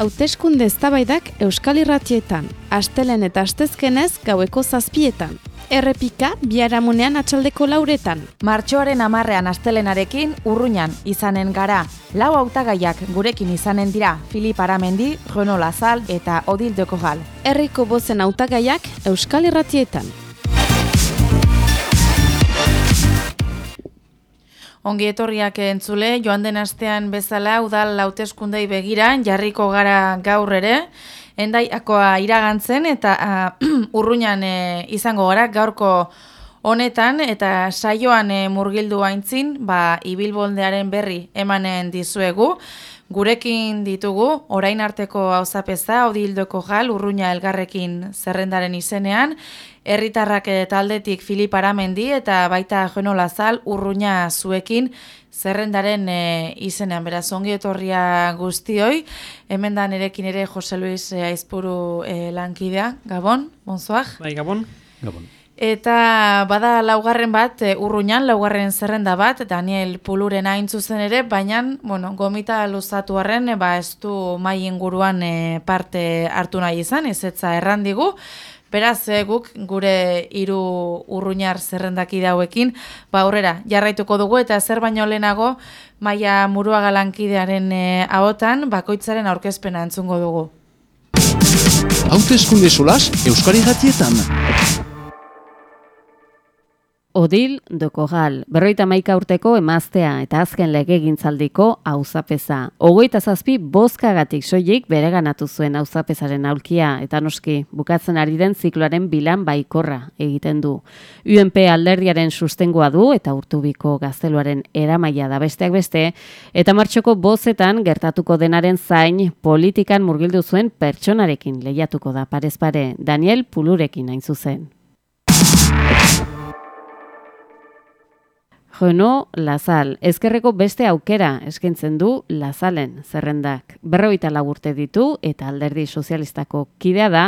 hauteskunde eztabaidak Euskal Irratietan, astelen eta astezkenez gaueko zazpietan. Errepika biharamunean atxaldeko lauretan. Martxoaren amarrean astelenarekin urruñan izanen gara. Lau hautagaiak gurekin izanen dira Filip Aramendi, Rono Lazal eta Odil Dekogal. Herriko bozen hautagaiak Euskal Irratietan. Ongi etorriak entzule, joan den astean bezala udal lauteskundei begira, jarriko gara gaur ere, endaiakoa iragantzen eta uh, urruñan e, izango gara gaurko honetan eta saioan e, murgildu haintzin, ba, ibilboldearen berri emanen dizuegu, Gurekin ditugu, orain arteko hauzapeza, odildoko jal, urruña elgarrekin zerrendaren izenean, herritarrak taldetik Filip Aramendi eta baita Jono Lazal urruña zuekin zerrendaren e, izenean. Beraz, ongi etorria guztioi, hemen da nerekin ere Jose Luis e, Aizpuru e, lankidea. Gabon, bonzoak? Bai, Gabon. Gabon. Eta bada laugarren bat, e, urruñan, laugarren zerrenda bat, Daniel Puluren hain zuzen ere, baina, bueno, gomita luzatu harren, e, ba, ez du mai inguruan e, parte hartu nahi izan, ez etza errandigu, Beraz, e, guk gure hiru urruñar zerrendaki dauekin, ba aurrera jarraituko dugu eta zer baino lehenago maia murua galankidearen e, ahotan bakoitzaren aurkezpena entzungo dugu. Hautezkunde solas Euskari Gatietan. Odil Dokogal, berroita maika urteko emaztea eta azken lege gintzaldiko auzapeza. Ogoita zazpi bozkagatik soilik bereganatu zuen auzapezaren aulkia eta noski bukatzen ari den zikloaren bilan baikorra egiten du. UNP alderdiaren sustengoa du eta urtubiko gazteluaren eramaia da besteak beste eta martxoko bozetan gertatuko denaren zain politikan murgildu zuen pertsonarekin lehiatuko da parezpare Daniel Pulurekin hain zuzen. Jono Lazal, ezkerreko beste aukera eskentzen du Lazalen zerrendak. Berroita lagurte ditu eta alderdi sozialistako kidea da,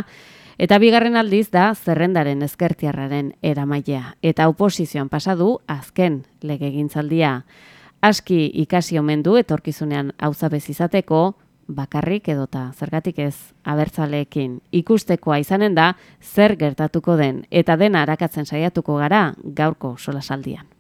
eta bigarren aldiz da zerrendaren ezkertiarraren eramailea. Eta oposizioan pasadu azken legegintzaldia. Aski ikasi omen du etorkizunean auzabez izateko, bakarrik edota zergatik ez abertzaleekin ikustekoa izanen da zer gertatuko den eta dena arakatzen saiatuko gara gaurko solasaldian.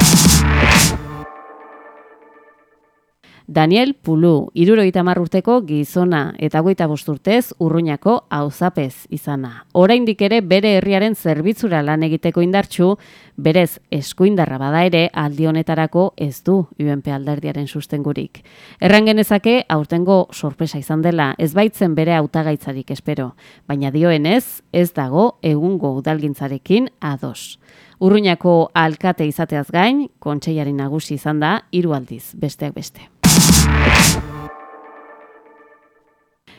Daniel Pulu, iruroita urteko gizona eta goita bosturtez urruñako auzapez izana. Oraindik ere bere herriaren zerbitzura lan egiteko indartxu, berez eskuindarra bada ere aldi honetarako ez du UNP alderdiaren sustengurik. Erran genezake aurtengo sorpresa izan dela ez baitzen bere hautagaitzarik espero, baina dioenez ez dago egungo udalgintzarekin ados. Urruñako alkate izateaz gain, kontseiari nagusi izan da, hiru aldiz, besteak beste.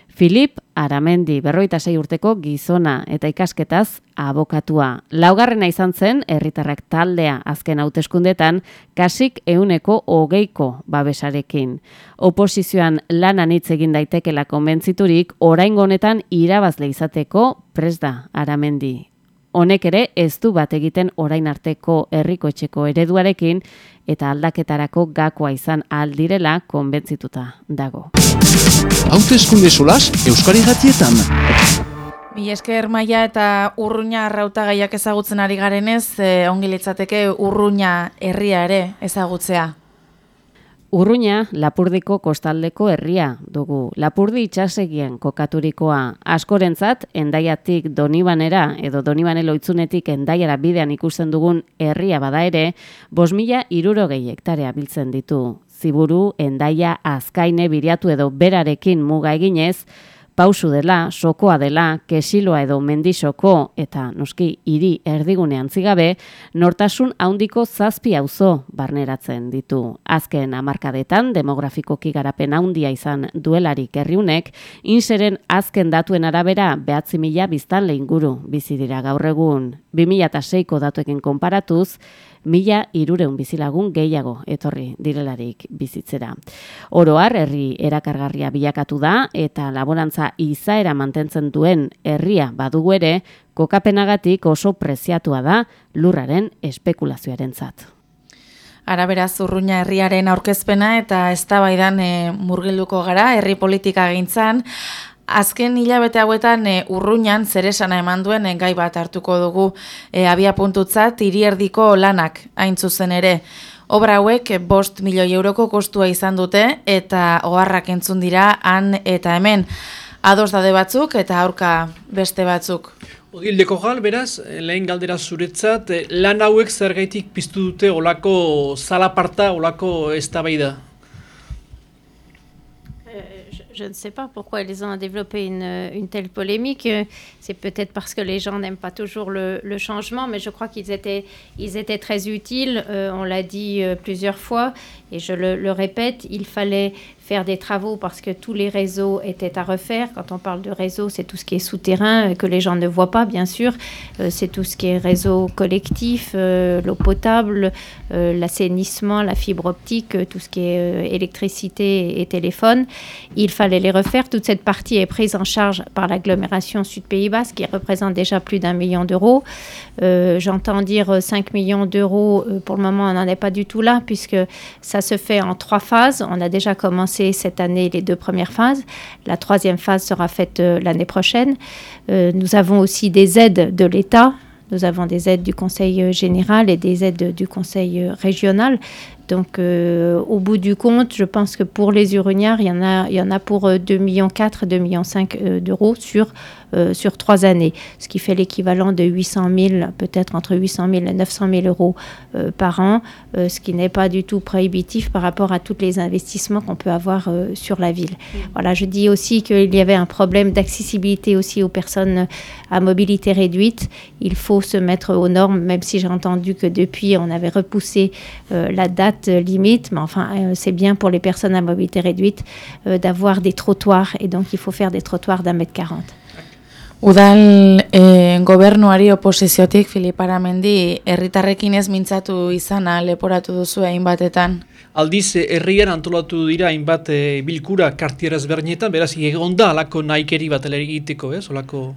Filip Aramendi, berroita sei urteko gizona eta ikasketaz abokatua. Laugarrena izan zen, herritarrak taldea azken hauteskundetan, kasik euneko hogeiko babesarekin. Oposizioan lanan hitz egin daitekela konbentziturik, orain honetan irabazle izateko presda Aramendi honek ere ez du bat egiten orain arteko herriko etxeko ereduarekin eta aldaketarako gakoa izan aldirela konbentzituta dago. Hautezkunde solas Euskari Gatietan. Mi esker maia eta urruña arrauta gaiak ezagutzen ari garenez, eh, ongi litzateke urruña herria ere ezagutzea. Urruña, Lapurdiko kostaldeko herria dugu. Lapurdi itxasegian kokaturikoa. Askorentzat, endaiatik donibanera edo donibanelo itzunetik endaiara bidean ikusten dugun herria bada ere, bos mila irurogei hektarea biltzen ditu. Ziburu, endaia, azkaine, biriatu edo berarekin muga eginez, pausu dela, sokoa dela, kesiloa edo mendisoko eta noski hiri erdigunean zigabe, nortasun haundiko zazpi auzo barneratzen ditu. Azken amarkadetan, demografikoki garapen haundia izan duelarik herriunek, inseren azken datuen arabera behatzi mila biztan lehinguru bizi dira gaur egun. 2006ko datuekin konparatuz, mila irureun bizilagun gehiago etorri direlarik bizitzera. Oroar, herri erakargarria bilakatu da eta laborantza izaera mantentzen duen herria badugu ere, kokapenagatik oso preziatua da lurraren espekulazioaren zat. Arabera zurruña herriaren aurkezpena eta eztabaidan e, murgilduko gara herri politika gintzan. Azken hilabete hauetan e, urruñan zeresana eman duen e, gai bat hartuko dugu e, abia puntutzat irierdiko lanak hain zuzen ere. Obra hauek bost milioi euroko kostua izan dute eta oharrak entzun dira han eta hemen. Ados dade batzuk eta aurka beste batzuk. Odildeko gal, beraz, lehen galdera zuretzat, lan hauek zergaitik piztu dute olako zalaparta, olako eztabaida? Je ne sais pas pourquoi ils ont développé une, telle polémique. C'est peut-être parce que les gens n'aiment pas toujours le, changement, mais je crois qu'ils étaient, très utiles. Euh, on l'a dit euh, plusieurs fois, et je le, répète, il fallait faire des travaux parce que tous les réseaux étaient à refaire. Quand on parle de réseau, c'est tout ce qui est souterrain, euh, que les gens ne voient pas, bien sûr. Euh, c'est tout ce qui est réseau collectif, euh, l'eau potable, l'assainissement, la fibre optique, tout ce qui est électricité et téléphone. Il fallait les refaire. Toute cette partie est prise en charge par l'agglomération Sud-Pays Basque, qui représente déjà plus d'un million d'euros. J'entends dire 5 millions d'euros. Pour le moment, on n'en est pas du tout là, puisque ça se fait en trois phases. On a déjà commencé cette année les deux premières phases. La troisième phase sera faite euh, l'année prochaine. Euh, nous avons aussi des aides de l'État. Nous avons des aides du Conseil euh, général et des aides du Conseil régional. Donc, euh, au bout du compte, je pense que pour les Uruniards, il y en a, il y en a pour 2,4 millions, 2,5 millions d'euros sur, euh, sur trois années, ce qui fait l'équivalent de 800 000, peut-être entre 800 000 et 900 000 euros euh, par an, ce qui n'est pas du tout prohibitif par rapport à tous les investissements qu'on peut avoir sur la ville. Mmh. Voilà, je dis aussi qu'il y avait un problème d'accessibilité aussi aux personnes à mobilité réduite. Il faut se mettre aux normes, même si j'ai entendu que depuis, on avait repoussé la date limite, mais enfin, euh, c'est bien pour les personnes à mobilité réduite euh, d'avoir des trottoirs, et donc il faut faire des trottoirs d'un mètre quarante. Udal e, gobernuari oposiziotik Filip Aramendi herritarrekin ez mintzatu izana leporatu duzu hainbatetan? Aldiz, herrian antolatu dira hainbat e, bilkura kartieraz bernietan, beraz, egon da alako naikeri bat egiteko, ez? Olako...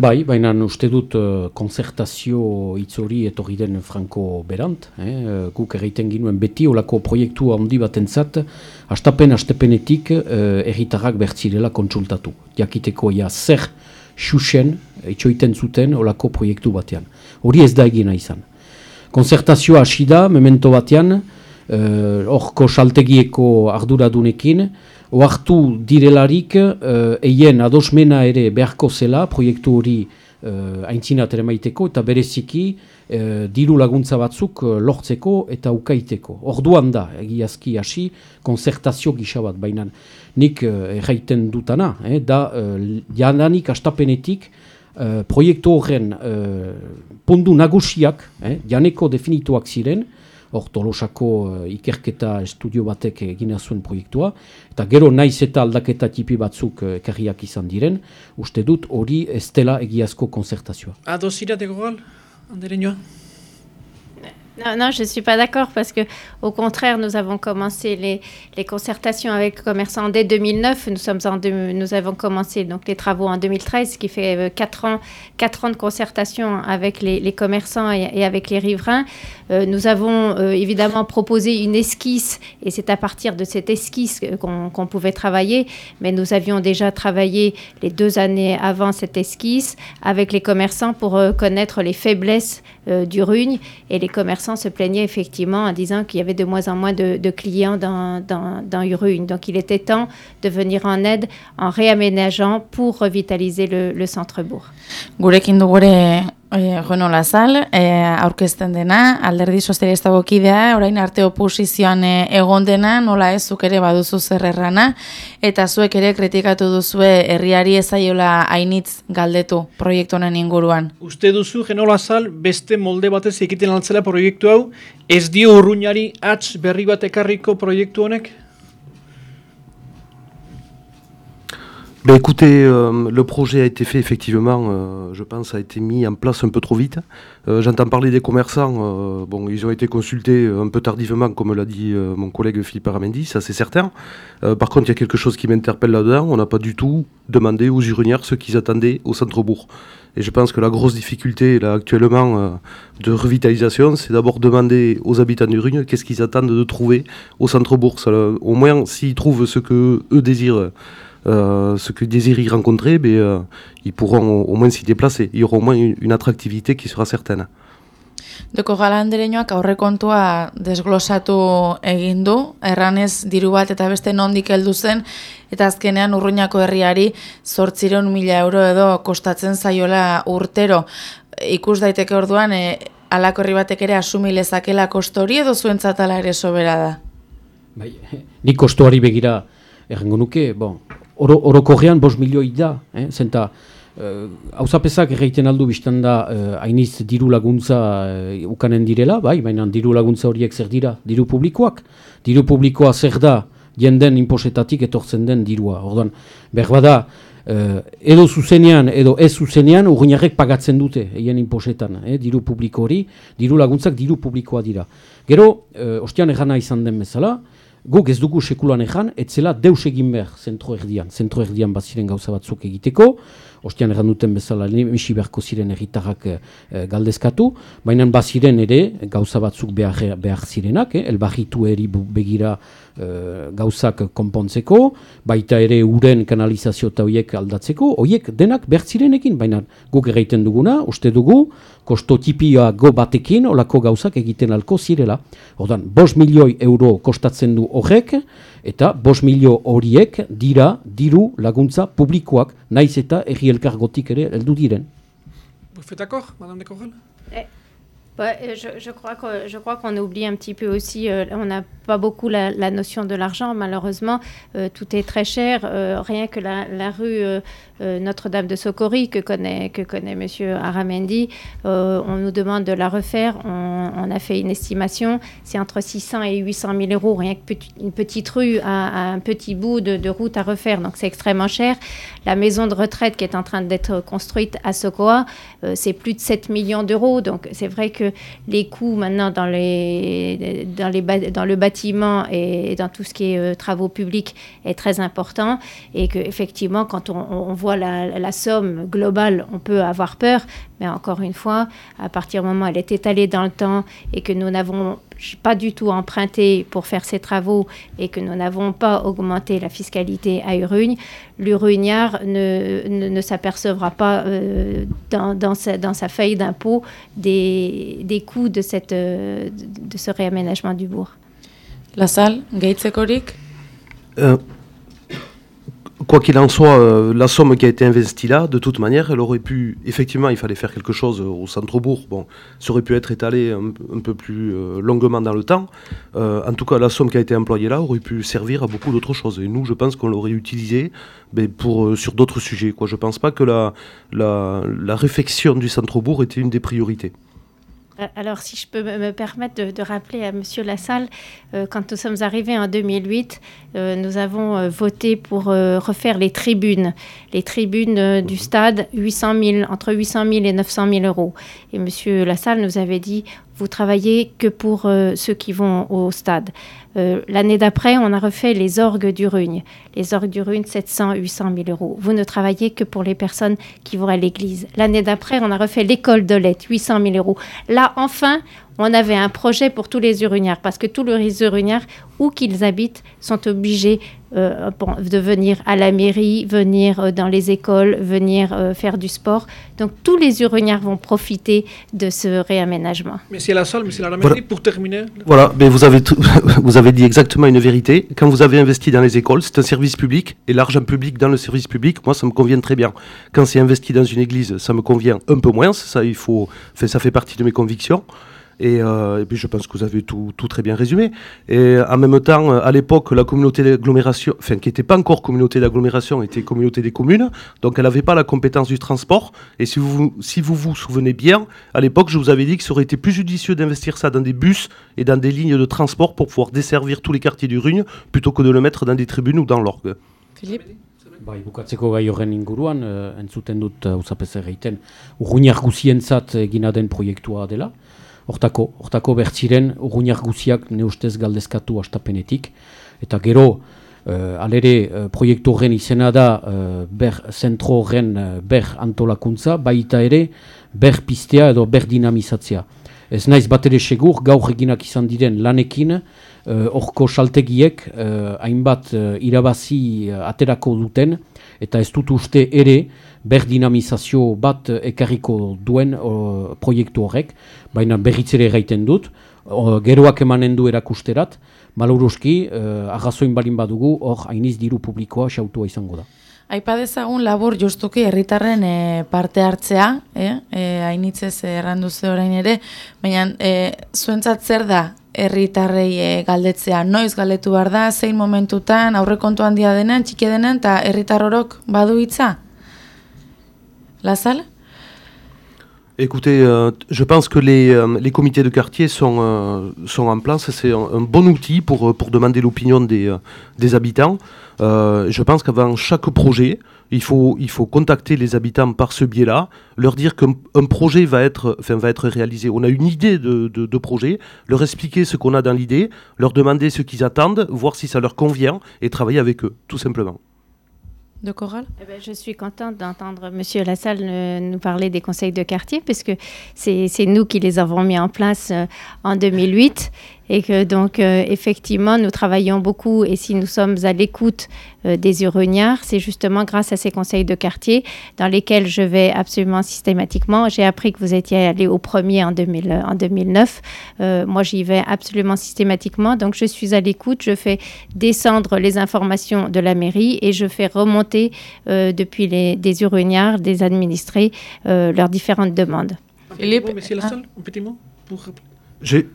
Bai, baina uste dut uh, konzertazio itzori etorri den franko berant. Eh? Guk erreiten ginuen beti olako proiektu handi bat entzat, astapen astepenetik uh, erritarrak bertzirela kontsultatu. Jakiteko ja zer xuxen, itxoiten zuten olako proiektu batean. Hori ez da egina izan. Konzertazioa hasi da, memento batean, horko uh, saltegieko arduradunekin, oartu direlarik uh, eien adosmena ere beharko zela proiektu hori uh, aintzinat ere maiteko eta bereziki uh, diru laguntza batzuk uh, lortzeko eta ukaiteko. Orduan da, egiazki hasi, konzertazio gisa bat, baina nik uh, erraiten dutana, eh, da uh, jananik astapenetik uh, proiektu horren uh, pondu nagusiak, eh, janeko definituak ziren, hor tolosako uh, ikerketa estudio batek egina zuen proiektua, eta gero naiz eta aldaketa tipi batzuk uh, ekarriak izan diren, uste dut hori ez dela egiazko konzertazioa. Ado zirateko gal, andere nioa? Non, je ne suis pas d'accord parce que, au contraire, nous avons commencé les, concertations avec les commerçants dès 2009. Nous, sommes en nous avons commencé donc, les travaux en 2013, ce qui fait euh, 4 ans, 4 ans de concertation avec les, commerçants et, avec les riverains. Euh, nous avons euh, évidemment proposé une esquisse et c'est à partir de cette esquisse qu'on qu pouvait travailler. Mais nous avions déjà travaillé les deux années avant cette esquisse avec les commerçants pour euh, connaître les faiblesses euh, du Rugne et les commerçants se plaignaient effectivement en disant qu'il y avait de moins en moins de, de clients dans, dans, dans Urugne. Donc il était temps de venir en aide en réaménageant pour revitaliser le, le centre-bourg. E, Reno Lazal, e, aurkezten dena, alderdi sozialista bokidea, orain arte oposizioan e, egon dena, nola ez zuk ere baduzu zerrerrana, eta zuek ere kritikatu duzue herriari ezaiola hainitz galdetu proiektu honen inguruan. Uste duzu, Reno Lazal, beste molde batez egiten altzela proiektu hau, ez dio urruñari atz berri bat ekarriko proiektu honek? Ben écoutez, euh, le projet a été fait effectivement, euh, je pense, a été mis en place un peu trop vite. Euh, J'entends parler des commerçants, bon, ils ont été consultés un peu tardivement, comme l'a dit mon collègue Philippe Aramendi, ça c'est certain. Par contre, il y a quelque chose qui m'interpelle là-dedans, on n'a pas du tout demandé aux urinières ce qu'ils attendaient au centre-bourg. Et je pense que la grosse difficulté là actuellement de revitalisation, c'est d'abord demander aux habitants d'Urugne qu'est-ce qu'ils attendent de trouver au centre-bourg. Au moins, s'ils trouvent ce que eux désirent euh, ceux qui désirent y rencontrer, ben, euh, ils pourront au, au moins s'y déplacer. Il y aura au moins une, une attractivité qui sera certaine. Doko gala andereñoak aurrekontua desglosatu egin du, erranez diru bat eta beste nondik heldu zen, eta azkenean urruñako herriari zortzireun mila euro edo kostatzen zaiola urtero. Ikus daiteke orduan, e, alako herri batek ere asumi lezakela kostori edo zuentzat ala ere sobera da? Bai, nik kostuari begira errango nuke, bon, oro, orokorrean bos milioi da, eh? zenta hauzapezak uh, erreiten aldu biztan da uh, hainiz diru laguntza uh, ukanen direla, bai, baina diru laguntza horiek zer dira, diru publikoak. Diru publikoa zer da jenden inposetatik etortzen den dirua. Ordan, berbada, uh, edo zuzenean, edo ez zuzenean, urginarrek pagatzen dute, eien inposetan, eh, diru publiko hori, diru laguntzak diru publikoa dira. Gero, uh, ostian egana izan den bezala, Guk ez dugu sekulan ezan, etzela deus egin behar zentro erdian. Zentro erdian baziren gauza batzuk egiteko, ostian erran duten bezala misi beharko ziren erritarrak e, galdezkatu, baina baziren ere gauza batzuk behar, behar zirenak, eh, elbahitu eri begira gauzak konpontzeko, baita ere uren kanalizazio eta horiek aldatzeko, horiek denak behar zirenekin, baina guk egiten duguna, uste dugu, kosto go batekin olako gauzak egiten alko zirela. Ordan, bos milioi euro kostatzen du horrek, eta bos milio horiek dira diru laguntza publikoak, naiz eta erri elkargotik ere heldu diren. D'accord, Madame de Correl eh, bah, je, crois que, je crois qu'on oublie un petit peu aussi, euh, on n'a pas beaucoup la, notion de l'argent, malheureusement, euh, tout est très cher, euh, rien que la, rue Notre-Dame de Socorri que connaît, que connaît M. Aramendi, on nous demande de la refaire, on, a fait une estimation, c'est entre 600 et 800 000 euros, rien que petit, une petite rue à, un petit bout de, de route à refaire, donc c'est extrêmement cher. La maison de retraite qui est en train d'être construite à Sokoa, c'est plus de 7 millions d'euros, donc c'est vrai que les coûts maintenant dans, le bâtiment et dans tout ce qui est euh, travaux publics est très important et qu'effectivement, quand on, on voit la, la, somme globale, on peut avoir peur, mais encore une fois, à partir du moment où elle est étalée dans le temps et que nous n'avons pas du tout emprunté pour faire ces travaux et que nous n'avons pas augmenté la fiscalité à Urugne, l'Urugnard ne, ne, ne s'apercevra pas euh, dans, dans, sa, dans, sa, feuille d'impôt des, des, coûts de, cette, euh, de ce réaménagement du bourg. La salle, Gaitsekorik euh, Quoi qu'il en soit, euh, la somme qui a été investie là, de toute manière, elle aurait pu, effectivement, il fallait faire quelque chose au centre-bourg. Bon, ça aurait pu être étalé un, peu plus euh, longuement dans le temps. Euh, en tout cas, la somme qui a été employée là aurait pu servir à beaucoup d'autres choses. Et nous, je pense qu'on l'aurait utilisé mais pour, euh, sur d'autres sujets. Je ne pense pas que la, la, la réfection du centre-bourg était une des priorités. Alors, si je peux me permettre de, de rappeler à Monsieur Lassalle, euh, quand nous sommes arrivés en 2008, euh, nous avons euh, voté pour refaire les tribunes, les tribunes du stade, 800 000, entre 800 000 et 900 000 euros. Et Monsieur Lassalle nous avait dit, vous travaillez que pour ceux qui vont au stade. Euh, L'année d'après, on a refait les orgues du Rugne. Les orgues du Rugne, 700, 800 000 euros. Vous ne travaillez que pour les personnes qui vont à l'église. L'année d'après, on a refait l'école de lettres, 800 000 euros. Là, enfin, on avait un projet pour tous les Urugnards, parce que tous les Urugnards, où qu'ils habitent, sont obligés euh, de venir à la mairie, venir euh, dans les écoles, venir euh, faire du sport. Donc tous les Urugnards vont profiter de ce réaménagement. Monsieur Lassalle, Monsieur Laramendi, voilà. pour terminer. Voilà, mais vous avez, tout, vous avez dit exactement une vérité. Quand vous avez investi dans les écoles, c'est un service public, et l'argent public dans le service public, moi, ça me convient très bien. Quand c'est investi dans une église, ça me convient un peu moins, ça, il faut, enfin, ça fait partie de mes convictions. Et, euh, et, puis je pense que vous avez tout, tout, très bien résumé. Et en même temps, à l'époque, la communauté d'agglomération, enfin qui n'était pas encore communauté d'agglomération, était communauté des communes, donc elle n'avait pas la compétence du transport. Et si vous si vous, vous souvenez bien, à l'époque, je vous avais dit que ça aurait été plus judicieux d'investir ça dans des bus et dans des lignes de transport pour pouvoir desservir tous les quartiers du Rugne, plutôt que de le mettre dans des tribunes ou dans l'orgue. Philippe Bai, bukatzeko gai horren inguruan, uh, entzuten dut uh, uzapez egiten, urruñar guzientzat egina den proiektua dela. Hortako, hortako bertziren urguinak guziak neustez galdezkatu astapenetik. Eta gero, uh, alere uh, proiektu horren izena da uh, ber zentro horren uh, ber antolakuntza, baita ere ber pistea edo ber dinamizatzea. Ez naiz bat ere segur, gaur eginak izan diren lanekin, horko saltegiek hainbat irabazi aterako duten, eta ez dut uste ere ber dinamizazio bat ekarriko duen proiektu horrek, baina berritzere gaiten dut, geroak emanen du erakusterat, maluruski, uh, arrazoin balin badugu, hor hainiz diru publikoa xautua izango da. Aipa dezagun labur justuki herritarren e, parte hartzea, eh? e, hainitzez errandu ze orain ere, baina e, zuentzat zer da herritarrei e, galdetzea, noiz galdetu behar da, zein momentutan, aurrekontu handia denean, txiki denean, eta herritar horok badu hitza? Lazal? Écoutez, euh, je pense que les, euh, les, comités de quartier sont, euh, en place. C'est un, bon outil pour, demander l'opinion des, habitants. je pense qu'avant chaque projet, il faut, contacter les habitants par ce biais-là, leur dire qu'un projet va être, réalisé. On a une idée de projet, leur expliquer ce qu'on a dans l'idée, leur demander ce qu'ils attendent, voir si ça leur convient et travailler avec eux, tout simplement de eh ben, Je suis contente d'entendre Monsieur Lassalle nous parler des conseils de quartier, puisque c'est nous qui les avons mis en place euh, en 2008 et que donc euh, effectivement nous travaillons beaucoup et si nous sommes à l'écoute euh, des Uroniards, c'est justement grâce à ces conseils de quartier dans lesquels je vais absolument systématiquement. J'ai appris que vous étiez allé au premier en, 2000, en 2009. Euh, moi, j'y vais absolument systématiquement. Donc, je suis à l'écoute, je fais descendre les informations de la mairie et je fais remonter depuis les, des Uroniards, des administrés, leurs différentes demandes. Philippe, un petit mot pour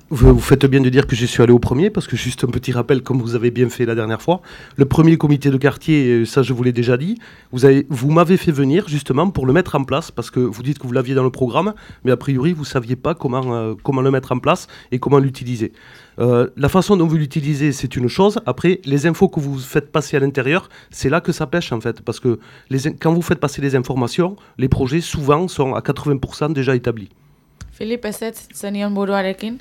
vous, faites bien de dire que je suis allé au premier, parce que juste un petit rappel, comme vous avez bien fait la dernière fois. Le premier comité de quartier, euh, ça je vous l'ai déjà dit, vous, vous m'avez fait venir justement pour le mettre en place, parce que vous dites que vous l'aviez dans le programme, mais a priori vous ne saviez pas comment, euh, comment le mettre en place et comment l'utiliser. Euh, la façon dont vous l'utilisez, c'est une chose. Après, les infos que vous faites passer à l'intérieur, c'est là que ça pêche en fait, parce que les, quand vous faites passer les informations, les projets souvent sont à 80% déjà établis. Filip, ez ez zenion buruarekin?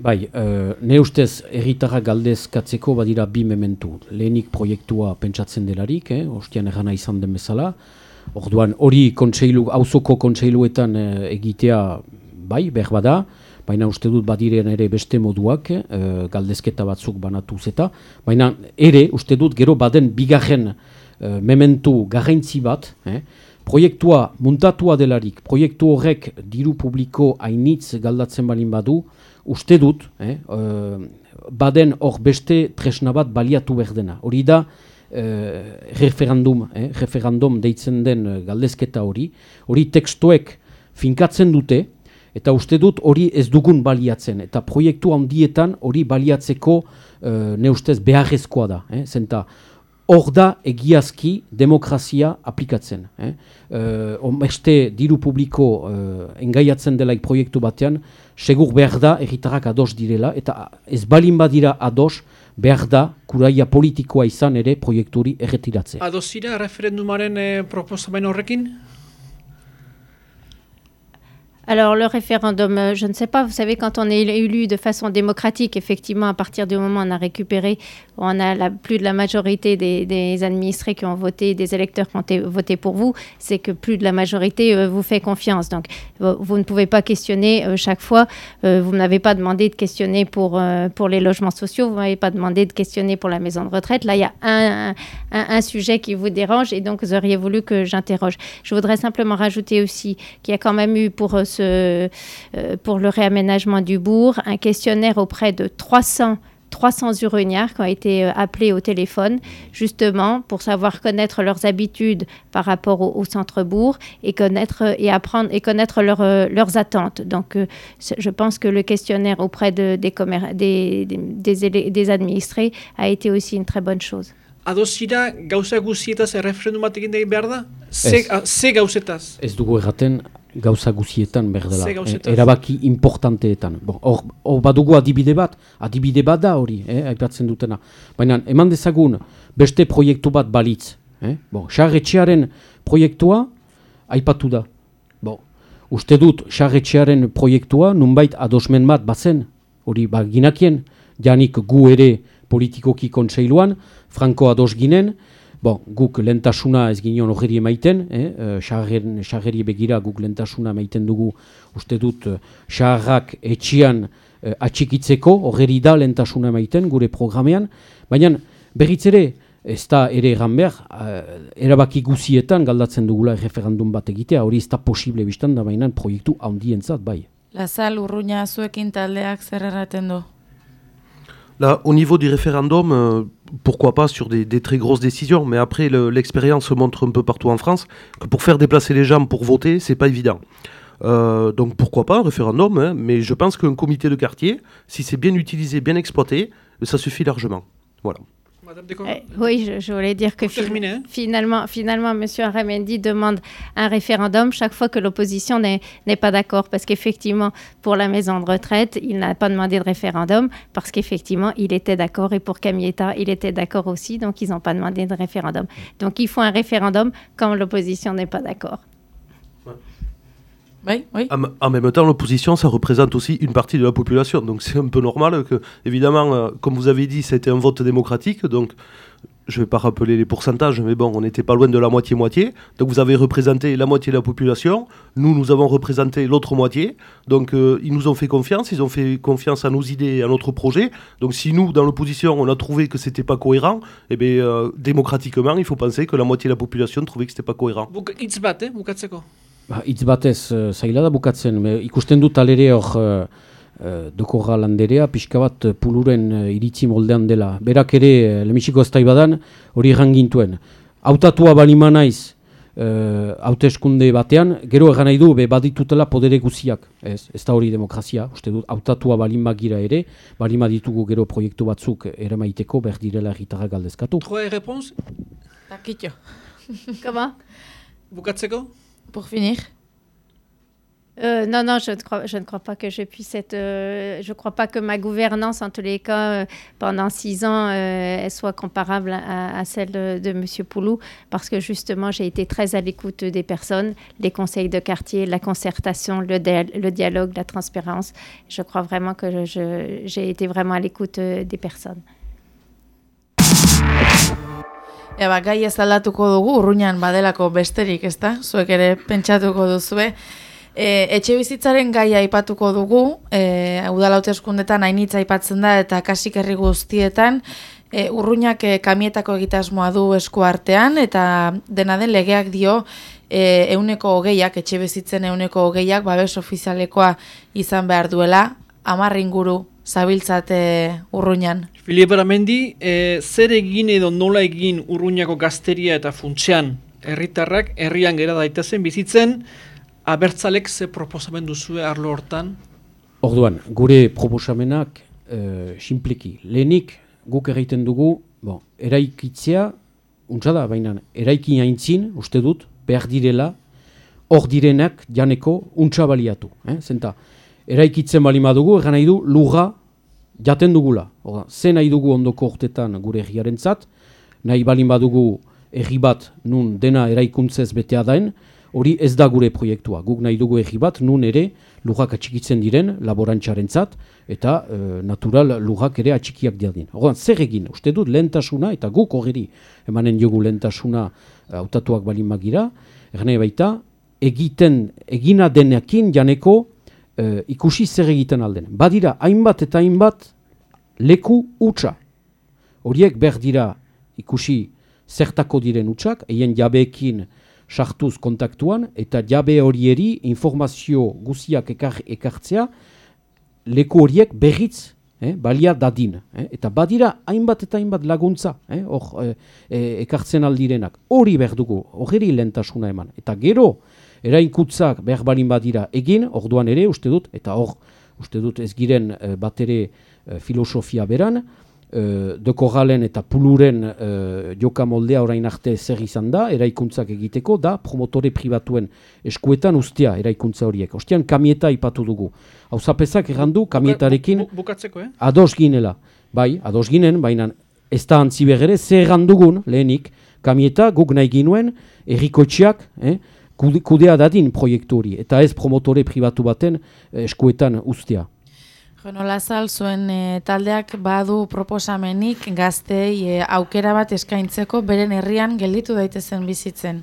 Bai, uh, ne ustez erritarra galdezkatzeko badira bi mementu. Lehenik proiektua pentsatzen delarik, eh? ostian errana izan den bezala. Orduan hori kontseilu, auzoko kontseiluetan uh, egitea bai, behar bada, baina uste dut badiren ere beste moduak, uh, galdezketa batzuk banatu zeta. Baina ere, uste dut gero baden bigarren uh, mementu garrantzi bat, eh? Proiektua muntatua delarik, proiektu horrek diru publiko hainitz galdatzen balin badu, uste dut, eh, uh, baden hor beste tresna bat baliatu behar dena. Hori da, uh, referendum, eh, referendum deitzen den uh, galdezketa hori, hori tekstuek finkatzen dute, eta uste dut hori ez dugun baliatzen, eta proiektu handietan hori baliatzeko uh, ne ustez beharrezkoa da. Eh, zenta, hor da egiazki demokrazia aplikatzen. Eh? Uh, diru publiko uh, engaiatzen delaik proiektu batean, segur behar da erritarrak ados direla, eta ez balin badira ados, behar da kuraia politikoa izan ere proiekturi erretiratzea. Ados zira referendumaren eh, proposamen horrekin? Alors le référendum, euh, je ne sais pas, vous savez, quand on est élu de façon démocratique, effectivement, à partir du moment où on a récupéré, on a plus de la majorité des, administrés qui ont voté, des électeurs qui ont voté pour vous, c'est que plus de la majorité euh, vous fait confiance. Donc vous ne pouvez pas questionner euh, chaque fois, vous n'avez pas demandé de questionner pour, pour les logements sociaux, vous n'avez pas demandé de questionner pour la maison de retraite. Là, il y a un, un sujet qui vous dérange et donc vous auriez voulu que j'interroge. Je voudrais simplement rajouter aussi qu'il y a quand même eu pour euh, pour le réaménagement du bourg, un questionnaire auprès de 300 300 uroniards qui ont été euh, appelés au téléphone, justement pour savoir connaître leurs habitudes par rapport au, centre-bourg et connaître et apprendre et connaître euh, leurs attentes. Donc, je pense que le questionnaire auprès de, des, des, des, des, administrés a été aussi une très bonne chose. gauza guzietan berdela, e, erabaki importanteetan. Hor badugu adibide bat, adibide bat da hori, eh, aipatzen dutena. Baina eman dezagun beste proiektu bat balitz. Eh? Bon, Sarretxearen proiektua aipatu da. Bon, uste dut Sarretxearen proiektua nunbait adosmen bat bazen, hori ba, ginakien, janik gu ere politikoki kontseiluan, Franco ados ginen, Bon, guk lentasuna ez ginen hori emaiten, eh? xarreri begira guk lentasuna emaiten dugu, uste dut, xarrak etxian eh, atxikitzeko, horreri da lentasuna emaiten gure programean, baina berriz ere, ez da ere egan behar, eh, erabaki guzietan galdatzen dugula referendum bat egitea, hori ez da posible biztan da, baina proiektu handientzat bai. Lazal, urruña, zuekin taldeak zer erraten du? Au niveau du référendum, euh, pourquoi pas sur des, très grosses décisions, mais après l'expérience montre un peu partout en France que pour faire déplacer les gens pour voter, c'est pas évident. Euh, donc pourquoi pas un référendum, hein, mais je pense qu'un comité de quartier, si c'est bien utilisé, bien exploité, ça suffit largement. Voilà. Eh, oui, je, je, voulais dire que fi hein. finalement, finalement, M. Aramendi demande un référendum chaque fois que l'opposition n'est pas d'accord. Parce qu'effectivement, pour la maison de retraite, il n'a pas demandé de référendum parce qu'effectivement, il était d'accord. Et pour Camietta, il était d'accord aussi. Donc, ils n'ont pas demandé de référendum. Donc, il faut un référendum quand l'opposition n'est pas d'accord. Oui, oui. En, en, même temps, l'opposition, ça représente aussi une partie de la population. Donc c'est un peu normal que, évidemment, euh, comme vous avez dit, c'était un vote démocratique. Donc je ne vais pas rappeler les pourcentages, mais bon, on n'était pas loin de la moitié-moitié. Donc vous avez représenté la moitié de la population. Nous, nous avons représenté l'autre moitié. Donc euh, ils nous ont fait confiance, ils ont fait confiance à nos idées et à notre projet. Donc si nous, dans l'opposition, on a trouvé que c'était pas cohérent, eh bien, euh, démocratiquement, il faut penser que la moitié de la population trouvait que c'était pas cohérent. Ba, itz batez, uh, zaila da bukatzen, me, ikusten dut alere hor uh, uh, dokorra landerea, pixka bat uh, puluren uh, iritzi moldean dela. Berak ere, uh, lemisiko ez badan, hori gintuen. Autatua balima naiz, uh, hauteskunde batean, gero egan nahi du, be baditutela podere guziak. Ez, ez da hori demokrazia, uste dut, hautatua balima gira ere, balima ditugu gero proiektu batzuk ere maiteko, berdirela erritarra galdezkatu. Trois réponses Takitio. Comment Bukatzeko pour finir? Euh, non, non, je ne, crois, je ne crois pas que je puisse être. Euh, je ne crois pas que ma gouvernance, en tous les cas, euh, pendant six ans, soit comparable à, à celle de, de M. Poulou, parce que justement, j'ai été très à l'écoute des personnes, les conseils de quartier, la concertation, le, le dialogue, la transparence. Je crois vraiment que j'ai été vraiment à l'écoute des personnes. Eba, gai ez aldatuko dugu, urruñan badelako besterik, ez da? Zuek ere pentsatuko duzue. E, etxe bizitzaren gai aipatuko dugu, e, udala hauteskundetan hainitza aipatzen da eta kasik herri guztietan, e, urruñak e, kamietako egitasmoa du esku artean, eta dena den legeak dio e, euneko hogeiak, etxe bizitzen euneko hogeiak, babes ofizialekoa izan behar duela, amarringuru zabiltzate urruñan. Filipe Aramendi, e, zer egin edo nola egin urruñako gazteria eta funtsean herritarrak herrian gera daitezen bizitzen, abertzalek ze proposamen duzue arlo hortan? Orduan, gure proposamenak e, simpliki. Lehenik guk egiten dugu, bon, eraikitzea, untsa da, baina eraikin aintzin, uste dut, behar direla, hor direnak janeko untsa baliatu. Eh? Zenta, eraikitzen bali madugu, egan nahi du, luga jaten dugula. Oda, ze nahi dugu ondoko urtetan gure egiaren zat, nahi balin badugu egi bat nun dena eraikuntzez betea daen, hori ez da gure proiektua. Guk nahi dugu egi bat nun ere lugak atxikitzen diren laborantxaren zat, eta e, natural lugak ere atxikiak diadin. Oda, zer egin, uste dut lehentasuna, eta guk hori emanen jogu lehentasuna hautatuak balin magira, egan baita, egiten, egina denekin janeko e, ikusi zer egiten alden. Badira, hainbat eta hainbat leku utxa. Horiek behar dira ikusi zertako diren utxak, eien jabeekin sartuz kontaktuan, eta jabe horieri informazio guziak ekar, ekartzea, leku horiek berriz eh, balia dadin. Eh? Eta badira hainbat eta hainbat laguntza, eh? Or, eh, eh, ekartzen aldirenak. Hori behar dugu, hori lentasuna eman. Eta gero, erainkutzak behar balin badira egin, orduan ere, uste dut, eta hor, uste dut ez giren e, bat ere e, filosofia beran, e, doko galen eta puluren e, joka moldea orain arte zer izan da, eraikuntzak egiteko, da promotore pribatuen eskuetan ustea eraikuntza horiek. Ostean kamieta ipatu dugu. Hau zapezak errandu kamietarekin bukatzeko, eh? ados ginela. Bai, ados ginen, baina ez da antzi begere, zer errandugun lehenik, kamieta guk nahi ginuen, errikotxeak, eh? Kudea dadin proiektu hori, eta ez promotore pribatu baten eh, eskuetan ustea. Jono Lazal, zuen e, taldeak badu proposamenik gaztei e, aukera bat eskaintzeko beren herrian gelditu daitezen bizitzen.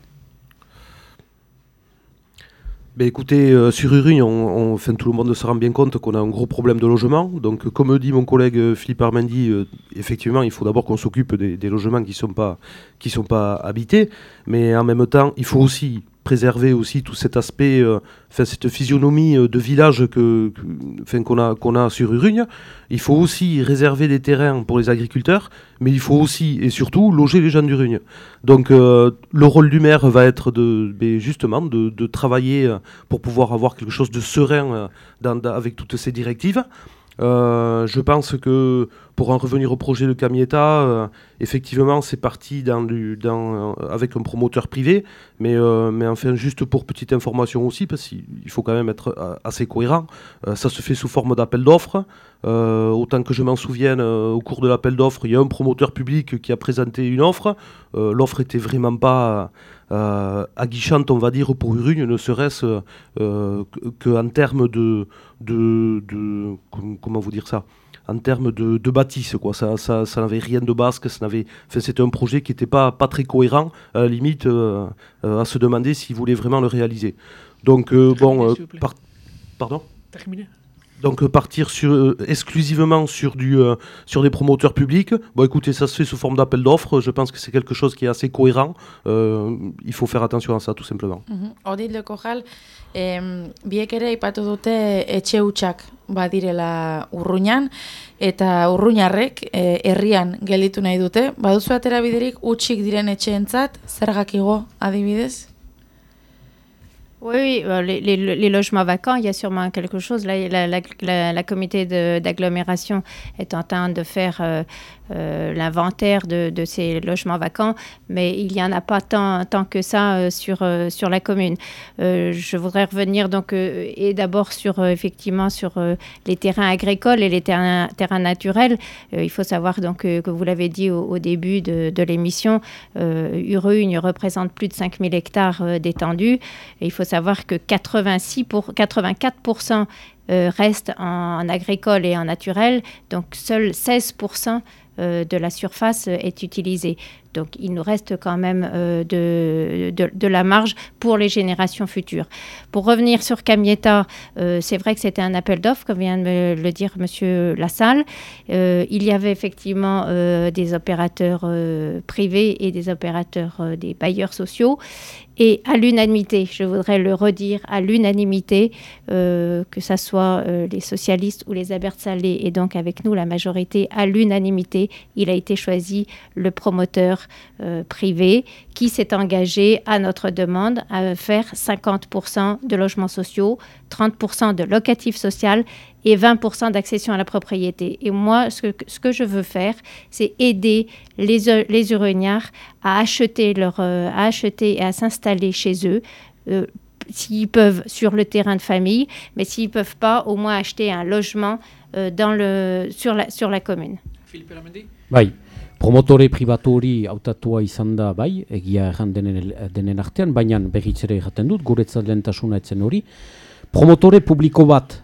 Ben écoutez, euh, sur Urugne, on, on, tout le monde se rend bien compte qu'on a un gros problème de logement. Donc, comme dit mon collègue euh, Philippe Armandi, euh, effectivement, il faut d'abord qu'on s'occupe des, des, logements qui ne sont, pas, qui sont pas habités. Mais en même temps, il faut aussi préserver aussi tout cet aspect, euh, cette physionomie euh, de village qu'on a, a sur Urugne. Il faut aussi réserver des terrains pour les agriculteurs, mais il faut aussi et surtout loger les gens d'Urugne. Donc euh, le rôle du maire va être de, ben, justement de, travailler pour pouvoir avoir quelque chose de serein avec toutes ces directives. Euh, je pense que pour en revenir au projet de Camietta, euh, effectivement, c'est parti euh, avec un promoteur privé, mais, mais enfin, juste pour petite information aussi, parce qu'il faut quand même être assez cohérent, ça se fait sous forme d'appel d'offres. autant que je m'en souvienne, au cours de l'appel d'offres, il y a un promoteur public qui a présenté une offre. L'offre était vraiment pas euh, aguichante, on va dire, pour Urugne, ne serait-ce euh, qu'en termes de, de, de, Comment vous dire ça? En termes de, de, bâtisse, quoi. Ça, ça, ça n'avait rien de basque, ça n'avait, enfin, c'était un projet qui n'était pas, pas très cohérent, à la limite, euh, euh, à se demander s'il voulait vraiment le réaliser. Donc, euh, bon, par... pardon? Terminé. Donc euh, partir sur, euh, exclusivement sur, du, euh, sur des promoteurs publics, bon écoutez, ça se fait sous forme d'appel d'offres, je pense que c'est quelque chose qui est assez cohérent, il faut faire attention à ça tout simplement. -hmm. Lekojal, eh, biek ere ipatu dute etxe hutsak badirela urruñan, eta urruñarrek eh, herrian gelditu nahi dute, baduzu atera biderik utxik diren etxeentzat, zergakigo adibidez? Oui, euh, les, les, les, logements vacants, il y a sûrement quelque chose. Là, la, la, la, la comité d'agglomération est en train de faire euh, euh, l'inventaire de, ces logements vacants, mais il n'y en a pas tant, tant que ça euh, sur, euh, sur la commune. Je voudrais revenir donc et d'abord sur effectivement sur les terrains agricoles et les terrains, terrains naturels. il faut savoir donc que vous l'avez dit au, début de, de l'émission, Urugne représente plus de 5000 hectares d'étendue. Il faut savoir que 86 pour, 84 euh, restent en, en, agricole et en naturel, donc seuls 16 euh, de la surface est utilisée. Donc il nous reste quand même euh, de, la marge pour les générations futures. Pour revenir sur Camietta, euh, c'est vrai que c'était un appel d'offres, comme vient de le dire M. Lassalle. Euh, il y avait effectivement des opérateurs privés et des opérateurs des bailleurs sociaux. Et à l'unanimité, je voudrais le redire, à l'unanimité, que ce soit les socialistes ou les Abertzalais, et donc avec nous la majorité, à l'unanimité, il a été choisi le promoteur euh, privé qui s'est engagé à notre demande à faire 50% de logements sociaux, 30% de locatif social et 20% d'accession à la propriété. Et moi, ce que, ce que je veux faire, c'est aider les, les à acheter, leur, euh, à acheter et à s'installer chez eux. Euh, s'ils peuvent sur le terrain de famille, mais s'ils ne peuvent pas, au moins acheter un logement euh, dans le, sur, la, sur la commune. Philippe Oui. Promotore pribatu hori hautatua izan da bai, egia erran denen, denen artean, baina berriz ere erraten dut, guretzat lehentasuna etzen hori. Promotore publiko bat,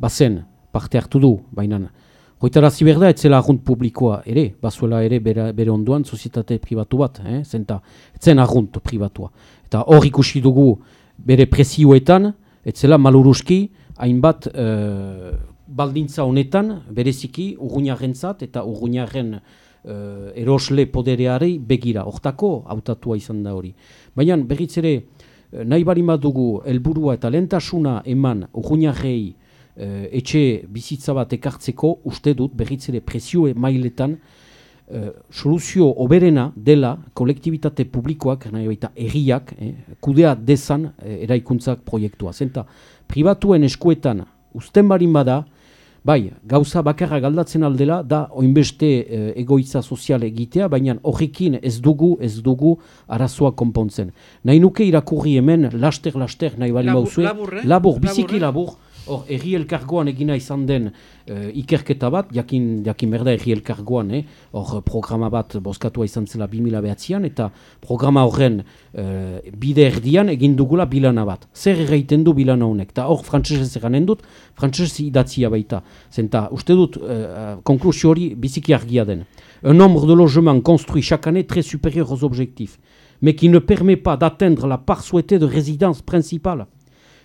bazen, parte hartu du, baina Hoitara ziberda, etzela argunt publikoa ere, bazuela ere bere, bere onduan sozietate pribatu bat, eh? zenta, etzen argunt pribatua. Eta hor ikusi dugu bere presioetan, etzela maluruski, hainbat uh, baldintza honetan, bereziki urruñaren eta urruñaren uh, erosle podereari begira, hortako hautatua izan da hori. Baina berriz ere, eh, nahi bari dugu helburua eta lentasuna eman urguinarrei uh, etxe bizitza bat ekartzeko, uste dut berriz ere presioe mailetan, Uh, soluzio oberena dela kolektibitate publikoak, nahi baita erriak, eh, kudea dezan eh, eraikuntzak proiektua. Zenta, pribatuen eskuetan usten barin bada, Bai, gauza bakarra galdatzen aldela da oinbeste e, egoitza sozial egitea, baina horrekin ez dugu, ez dugu arazoa konpontzen. Nahi nuke irakurri hemen, laster-laster nahi bali mauzue, labur, eh? labur, biziki labur, Hor, erri elkargoan egina izan den uh, ikerketa bat, jakin, jakin berda erri elkargoan, eh? hor programa bat bozkatua izan zela 2000 behatzean, eta programa horren uh, bide erdian egin dugula bilana bat. Zer erreiten du bilana honek, eta hor frantzesez eganen dut, frantzesez idatzia baita. Zenta, uste dut, uh, konklusio hori biziki argia den. Un nombre de logements construits chaque année très supérieur aux objectifs, mais qui ne permet pas d'atteindre la part souhaitée de résidence principale.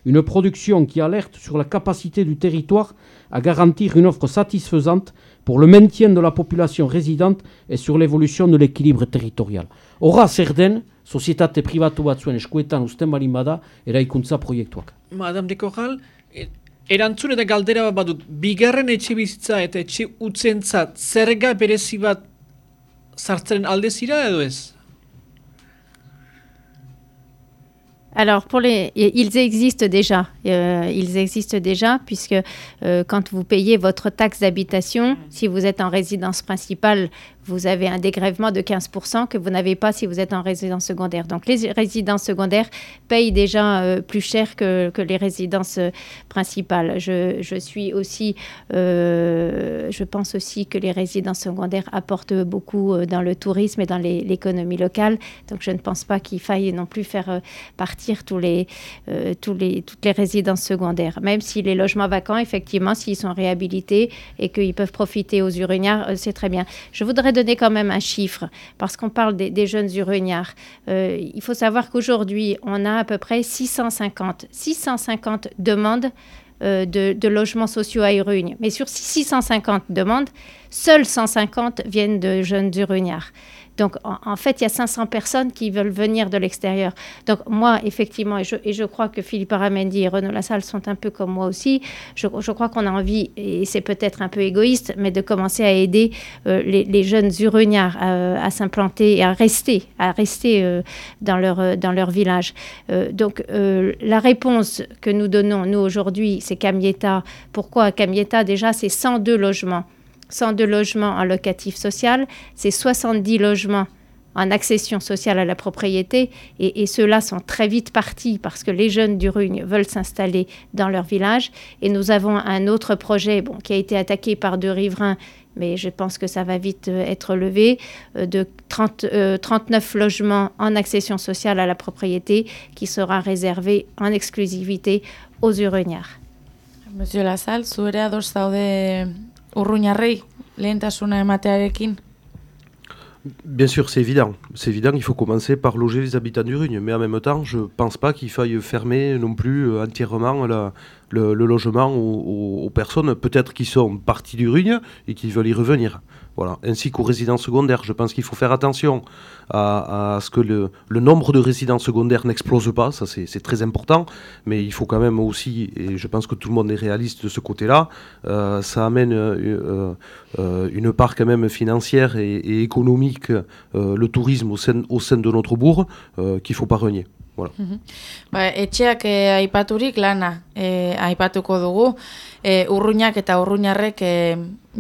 Une production qui alerte sur la capacité du territoire à garantir une offre satisfaisante pour le maintien de la population résidente et sur l'évolution de l'équilibre territorial. Horra zer den, sozietate pribatu batzuen eskuetan usten balin bada, eraikuntza proiektuak. Madame de Corral, e- erantzun eta galdera bat badut, bigarren etxe bizitza eta etxe utzentzat zerga berezi bat sartzeren alde zira edo ez? Alors, pour les, ils existent déjà. Euh, ils existent déjà puisque euh, quand vous payez votre taxe d'habitation, si vous êtes en résidence principale, vous avez un dégrèvement de 15% que vous n'avez pas si vous êtes en résidence secondaire. Donc les résidences secondaires payent déjà euh, plus cher que, les résidences euh, principales. Je, suis aussi, euh, je pense aussi que les résidences secondaires apportent beaucoup dans le tourisme et dans l'économie locale. Donc je ne pense pas qu'il faille non plus faire partir tous les, toutes les résidences secondaires. Même si les logements vacants, effectivement, s'ils sont réhabilités et qu'ils peuvent profiter aux urinières, c'est très bien. Je voudrais donner quand même un chiffre, parce qu'on parle des, jeunes uroniards. Euh, il faut savoir qu'aujourd'hui, on a à peu près 650, 650 demandes euh, de, logements sociaux à Urugne. Mais sur 650 demandes, seules 150 viennent de jeunes uroniards. Donc, en, fait, il y a 500 personnes qui veulent venir de l'extérieur. Donc, moi, effectivement, et je, crois que Philippe Aramendi et Renaud Lassalle sont un peu comme moi aussi, je, crois qu'on a envie, et c'est peut-être un peu égoïste, mais de commencer à aider euh, les, jeunes uroniards à, s'implanter et à rester, à rester euh, dans, leur, dans leur village. Euh, donc, la réponse que nous donnons, nous, aujourd'hui, c'est Camietta. Pourquoi Camietta Déjà, c'est 102 logements. 102 logements en locatif social, c'est 70 logements en accession sociale à la propriété et, ceux-là sont très vite partis parce que les jeunes du Rugne veulent s'installer dans leur village et nous avons un autre projet bon, qui a été attaqué par deux riverains mais je pense que ça va vite être levé, de 30, euh, 39 logements en accession sociale à la propriété qui sera réservé en exclusivité aux uroniards. Monsieur Lassalle, urruñarrei lehentasuna ematearekin? Bien sûr, c'est évident. C'est évident, il faut commencer par loger les habitants du Rugne. Mais en même temps, je ne pense pas qu'il faille fermer non plus euh, entièrement la, le, logement aux, aux personnes, peut-être qui sont partis du Rugne et qui veulent y revenir. Voilà. Ainsi qu'aux résidences secondaires. Je pense qu'il faut faire attention à, ce que le, nombre de résidences secondaires n'explose pas. Ça, c'est très important. Mais il faut quand même aussi, et je pense que tout le monde est réaliste de ce côté-là, euh, ça amène euh, euh, une part quand même financière et, économique, le tourisme au sein, au sein de notre bourg, qu'il ne faut pas renier. Voilà. Ba, etxeak e, aipaturik lana e, aipatuko dugu. E, urruñak eta urruñarrek e,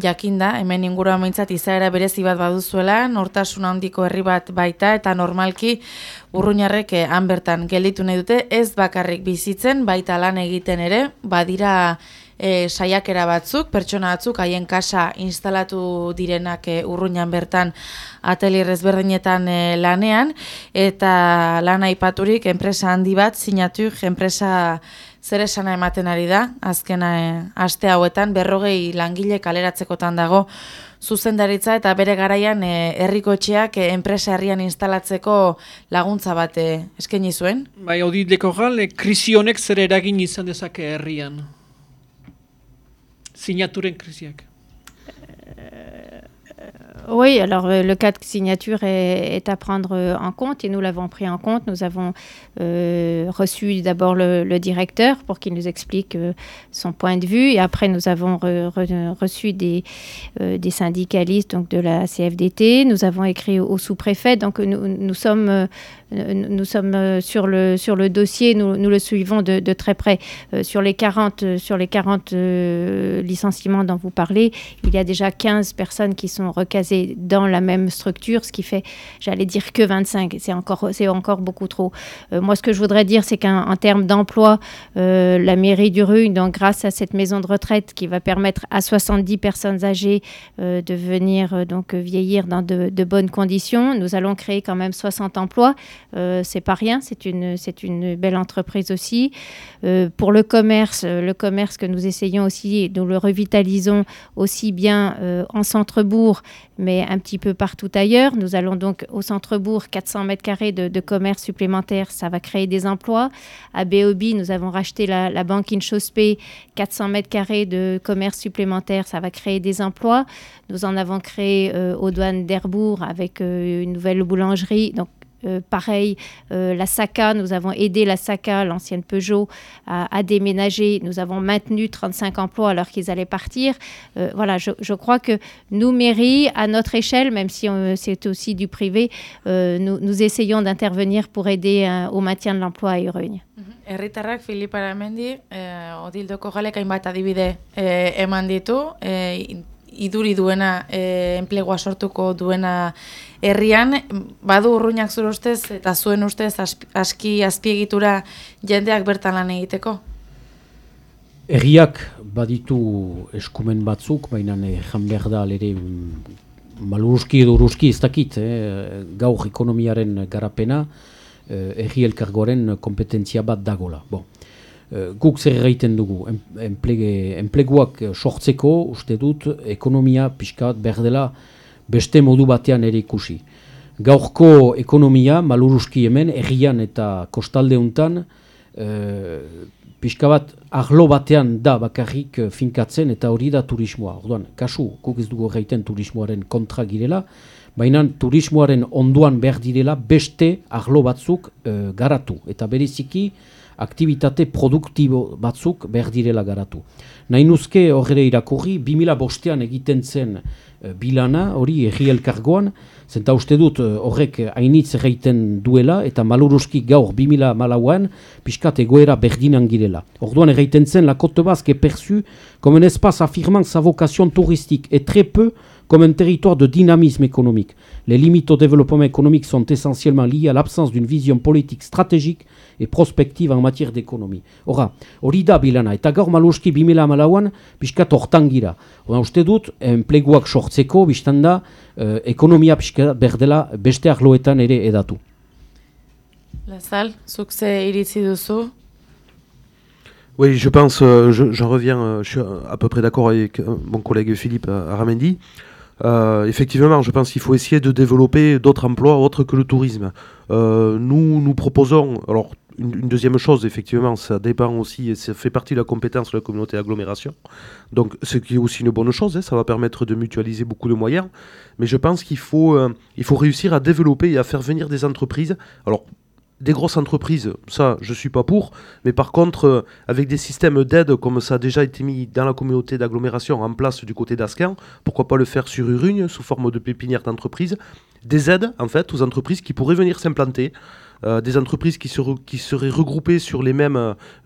jakinda, hemen ingurua maintzat izaera berezi bat baduzuela, nortasun handiko herri bat baita eta normalki urruñarrek e, han bertan gelditu nahi dute, ez bakarrik bizitzen, baita lan egiten ere, badira e, saiakera batzuk, pertsona batzuk, haien kasa instalatu direnak e, urruñan bertan atelier ezberdinetan e, lanean, eta lan aipaturik enpresa handi bat, sinatu enpresa zer esana ematen ari da, azken e, aste hauetan, berrogei langile kaleratzekotan dago, zuzendaritza eta bere garaian e, herriko etxeak e, enpresa herrian instalatzeko laguntza bat e, eskaini zuen. Bai, hau ditleko gal, e, krisi honek zer eragin izan dezake herrian? Signaturen krisiak. Oui, alors euh, le cas de signature est, à prendre en compte et nous l'avons pris en compte. Nous avons euh, reçu d'abord le, directeur pour qu'il nous explique euh, son point de vue et après nous avons re, re, reçu des, euh, syndicalistes donc de la CFDT. Nous avons écrit au, sous-préfet. Donc nous, sommes euh, nous sommes euh, sur le, sur le dossier, nous, nous le suivons de, très près. Euh, sur les 40, sur les 40 euh, licenciements dont vous parlez, il y a déjà 15 personnes qui sont recasées dans la même structure, ce qui fait, j'allais dire que 25, c'est encore, encore beaucoup trop. Euh, moi, ce que je voudrais dire, c'est qu'en termes d'emploi, euh, la mairie du Rue, donc grâce à cette maison de retraite qui va permettre à 70 personnes âgées euh, de venir donc vieillir dans de bonnes conditions, nous allons créer quand même 60 emplois euh, c'est pas rien, c'est une, c'est une belle entreprise aussi. Euh, pour le commerce, euh, le commerce que nous essayons aussi, nous le revitalisons aussi bien en centre-bourg, mais un petit peu partout ailleurs. Nous allons donc au centre-bourg, 400 mètres carrés de, commerce supplémentaire, ça va créer des emplois. À Béobi, nous avons racheté la, banque Inchospé, 400 mètres carrés de commerce supplémentaire, ça va créer des emplois. Nous en avons créé aux douanes d'Herbourg avec une nouvelle boulangerie. Euh, pareil, euh, la SACA, nous avons aidé la SACA, l'ancienne Peugeot, à, déménager. Nous avons maintenu 35 emplois alors qu'ils allaient partir. Euh, voilà, je, crois que nous, mairie, à notre échelle, même si c'est aussi du privé, nous, essayons d'intervenir pour aider au maintien de l'emploi à Urugne. Herritarrak Filip Aramendi, iduri duena, eh, enplegua sortuko duena herrian, badu urruinak zure ustez eta zuen ustez aski azpiegitura jendeak bertan lan egiteko? Herriak baditu eskumen batzuk, baina jan behar da ere maluruski edo uruski ez dakit, eh, gaur ekonomiaren garapena, eh, elkargoaren kompetentzia bat dagola. Bon. Eh, guk zer egiten dugu, en- enplege, enpleguak eh, sortzeko, uste dut, ekonomia pixka bat behar dela beste modu batean ere ikusi. Gaurko ekonomia, maluruski hemen, herrian eta kostalde untan, eh, pixka bat arlo batean da bakarrik finkatzen eta hori da turismoa. Orduan, kasu, guk ez dugu gaiten turismoaren kontra girela, baina turismoaren onduan behar direla beste arlo batzuk eh, garatu. Eta bereziki aktivitate produktibo batzuk behar direla garatu. Nahi nuzke horre irakurri, 2000 bostean egiten zen eh, bilana, hori erri elkargoan, zenta uste dut eh, horrek hainitz erraiten duela, eta maluruski gaur 2000 malauan, pixkat egoera berdinan girela. Orduan erraiten zen, la Côte Basque est perçue comme un espace affirmant sa vocation touristique et très peu comme un territoire de dynamisme économique. Les limites au développement économique sont essentiellement liées à l'absence d'une vision politique stratégique et prospective en matière d'économie. Ora, hori da bilana, eta gaur maluski 2000 malauan, pixkat hortan gira. Oda uste dut, enpleguak sortzeko, biztan da, eh, ekonomia pixkat berdela beste arloetan ere edatu. Lazal, zuk ze iritzi duzu? Oui, je pense, euh, je, j'en reviens, euh, je suis à peu près d'accord avec euh, mon collègue Philippe euh, Aramendi. Euh, effectivement, je pense qu'il faut essayer de développer d'autres emplois autres que le tourisme. Euh, nous, nous proposons, alors une, deuxième chose, effectivement, ça dépend aussi, et ça fait partie de la compétence de la communauté d'agglomération. Donc, ce qui est aussi une bonne chose, hein, ça va permettre de mutualiser beaucoup de moyens. Mais je pense qu'il faut, euh, il faut réussir à développer et à faire venir des entreprises. Alors, des grosses entreprises, ça, je suis pas pour. Mais par contre, euh, avec des systèmes d'aide, comme ça a déjà été mis dans la communauté d'agglomération en place du côté d'Ascan, pourquoi pas le faire sur Urugne sous forme de pépinière d'entreprise Des aides, en fait, aux entreprises qui pourraient venir s'implanter. euh, des entreprises qui, seraient- regroupées sur les mêmes,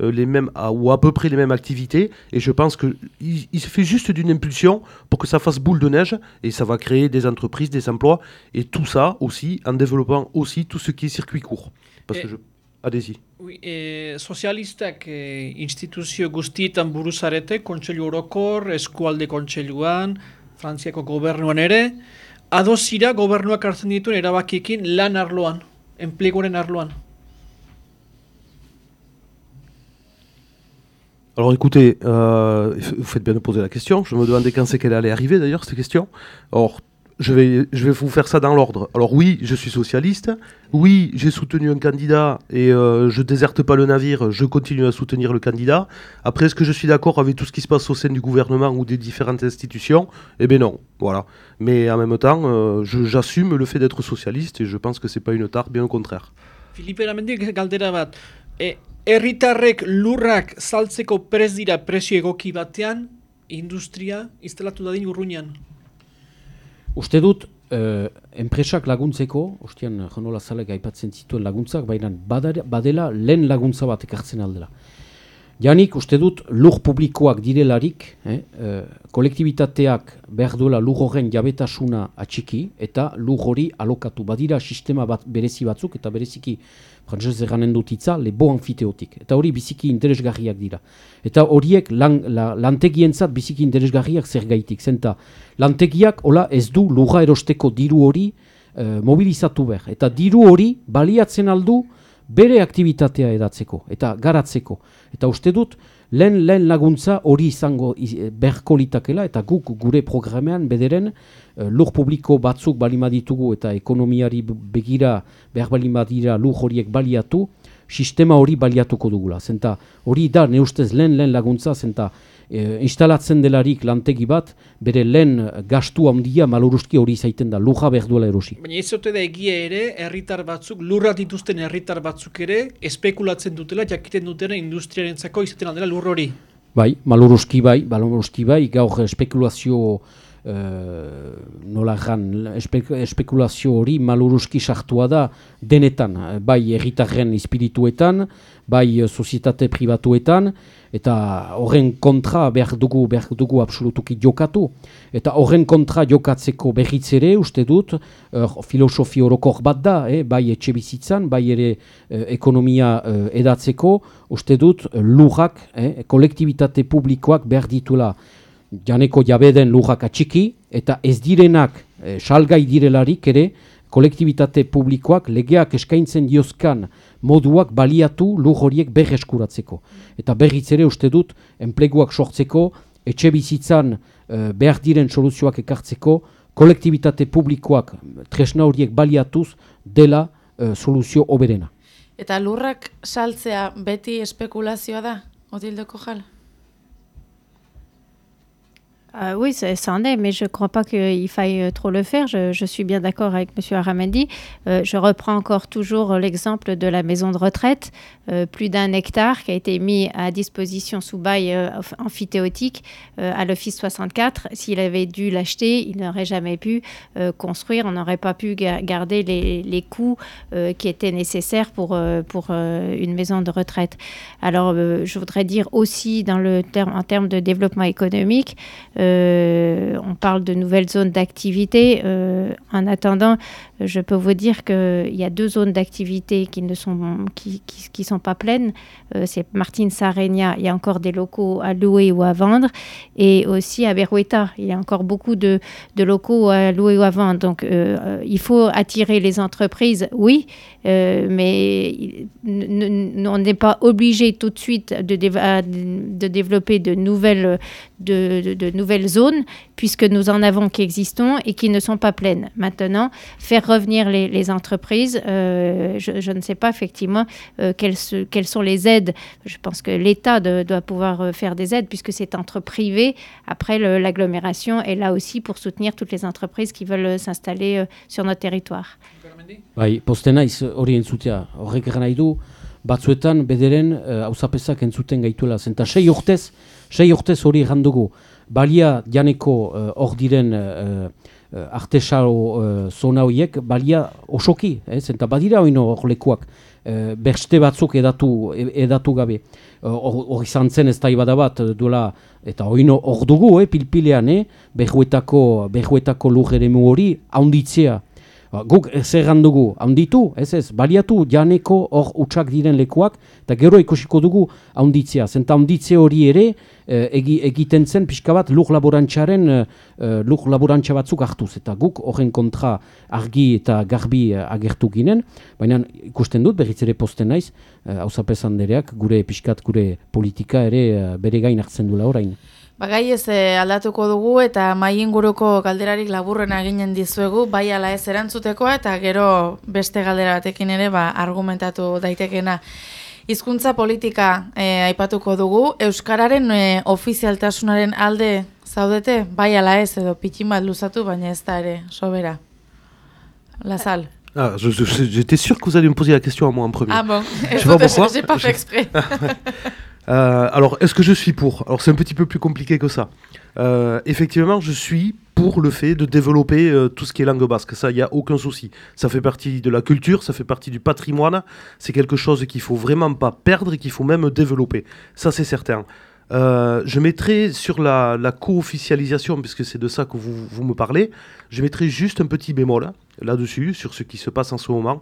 euh, ou à peu près les mêmes activités. Et je pense qu'il il suffit juste d'une impulsion pour que ça fasse boule de neige et ça va créer des entreprises, des emplois et tout ça aussi en développant aussi tout ce qui est circuit court. Parce Et- que je... Allez-y. Oui, e, sozialistak e, instituzio guztietan buruzarete, kontseilu orokor, eskualde kontseiluan, Frantziako gobernuan ere, adozira gobernuak hartzen dituen erabakiekin lan arloan, enpleguaren arloan. Alors écoutez, euh, vous faites bien de poser la question. Je me demandais quand c'est qu'elle allait arriver d'ailleurs, cette question. Alors, je vais, vous faire ça dans l'ordre. Alors oui, je suis socialiste. Oui, j'ai soutenu un candidat et euh, je déserte pas le navire, je continue à soutenir le candidat. Après, est-ce que je suis d'accord avec tout ce qui se passe au sein du gouvernement ou des différentes institutions? Eh bien non, voilà. Mais en même temps, euh, j'assume le fait d'être socialiste et je pense que c'est pas une tare, bien au contraire. E, urruñan. Uste dut, eh, enpresak laguntzeko, ostian Jonola Zalek aipatzen zituen laguntzak, baina badela lehen laguntza bat ekartzen aldela. Janik, uste dut, lur publikoak direlarik, eh, eh, kolektibitateak behar duela lur horren jabetasuna atxiki, eta lur hori alokatu. Badira sistema bat berezi batzuk, eta bereziki, frantzez eranen dut hitza, lebo anfiteotik. Eta hori biziki interesgarriak dira. Eta horiek lan, la, lantegientzat biziki interesgarriak zer gaitik. Zenta, lantegiak hola ez du lurra erosteko diru hori mobilizatu behar. Eta diru hori baliatzen aldu bere aktivitatea edatzeko eta garatzeko. Eta uste dut, lehen, lehen laguntza hori izango berko litakela eta guk gure programean bederen uh, lur publiko batzuk balimaditugu eta ekonomiari begira behar balimadira lur horiek baliatu, sistema hori baliatuko dugula. Zenta hori da, ne ustez lehen lehen laguntza, zenta e, instalatzen delarik lantegi bat, bere lehen gastu handia maluruski hori zaiten da, luja behar duela erosi. Baina ez zote da egia ere, herritar batzuk, lurra dituzten herritar batzuk ere, espekulatzen dutela, jakiten dutena industriaren zako izaten aldela lur hori. Bai, maluruski bai, maluruski bai, gaur espekulazio Uh, nola gan, espekulazio hori maluruski sartua da denetan, bai erritarren espirituetan, bai sozietate privatuetan, eta horren kontra behar dugu, behar dugu absolutuki jokatu. Eta horren kontra jokatzeko berriz ere, uste dut, uh, filosofi horokor bat da, eh, bai etxe bizitzan, bai ere uh, ekonomia uh, edatzeko, uste dut, lujak, eh, kolektibitate publikoak behar ditula janeko jabeden lujak atxiki, eta ez direnak e, salgai direlarik ere, kolektibitate publikoak legeak eskaintzen diozkan moduak baliatu luj horiek berreskuratzeko. Eta berriz ere uste dut, enpleguak sortzeko, etxe bizitzan e, behar diren soluzioak ekartzeko, kolektibitate publikoak tresna horiek baliatuz dela e, soluzio oberena. Eta lurrak saltzea beti espekulazioa da, Otildeko jala? Euh, oui, ça, en est, mais je ne crois pas qu'il faille euh, trop le faire. Je, suis bien d'accord avec M. Aramendi. Euh, je reprends encore toujours l'exemple de la maison de retraite. plus d'un hectare qui a été mis à disposition sous bail amphithéotique à l'Office 64. S'il avait dû l'acheter, il n'aurait jamais pu construire. On n'aurait pas pu garder les, coûts qui étaient nécessaires pour, une maison de retraite. Alors, je voudrais dire aussi, en termes de développement économique, on parle de nouvelles zones d'activité. Euh, en attendant, je peux vous dire qu'il y a deux zones d'activité qui ne sont, qui, sont pas pleines. Euh, c'est Martine Sarenia, il y a encore des locaux à louer ou à vendre. Et aussi à Berueta, il y a encore beaucoup de, locaux à louer ou à vendre. Donc il faut attirer les entreprises, oui, mais on n'est pas obligé tout de suite de, de développer de nouvelles, de, de nouvelles zones, puisque nous en avons qui existent et qui ne sont pas pleines. Maintenant, faire revenir les, entreprises, euh, je, ne sais pas effectivement euh, quelles, sont les aides. Je pense que l'État doit pouvoir euh, faire des aides, puisque c'est entre privés. Après, l'agglomération est là aussi pour soutenir toutes les entreprises qui veulent s'installer sur notre territoire. batzuetan bederen entzuten gaituela. Sei urtez, sei urtez hori balia janeko eh, hor uh, diren uh, uh, zona horiek, balia osoki, eh, zenta badira hori hor lekuak, uh, berste batzuk edatu, edatu gabe. Hor uh, izan zen ez da bat duela, eta hori hor dugu, eh, pilpilean, eh, behuetako, behuetako lujeremu hori, haunditzea, Ba, guk zer dugu, handitu, ez ez, baliatu janeko hor utxak diren lekuak, eta gero ikusiko dugu handitzea. Zenta handitze hori ere eh, egiten zen pixka bat luk laborantxaren, eh, eh, luk laborantxa batzuk hartuz. Eta guk horren kontra argi eta garbi agertu ginen, baina ikusten dut, berriz ere posten naiz, hau dereak, gure pixkat, gure politika ere bere gain hartzen duela orain. Ba, gai ez eh, aldatuko dugu eta mai inguruko galderarik laburren aginen dizuegu, bai ala ez erantzutekoa eta gero beste galdera batekin ere ba, argumentatu daitekena. Hizkuntza politika eh, aipatuko dugu, Euskararen eh, ofizialtasunaren alde zaudete, bai ala ez edo pitxin bat luzatu, baina ez da ere, sobera. Lazal. Ah, j'étais sûr que vous alliez me poser la question à moi en premier. Ah bon, je n'ai pas fait exprès. Euh, alors, est-ce que je suis pour? Alors, c'est un petit peu plus compliqué que ça. Euh, effectivement, je suis pour le fait de développer euh, tout ce qui est langue basque. Ça, il n'y a aucun souci. Ça fait partie de la culture, ça fait partie du patrimoine. C'est quelque chose qu'il faut vraiment pas perdre et qu'il faut même développer. Ça, c'est certain. je mettrai sur la, co-officialisation, puisque c'est de ça que vous, me parlez, je mettrai juste un petit bémol. là-dessus, sur ce qui se passe en ce moment.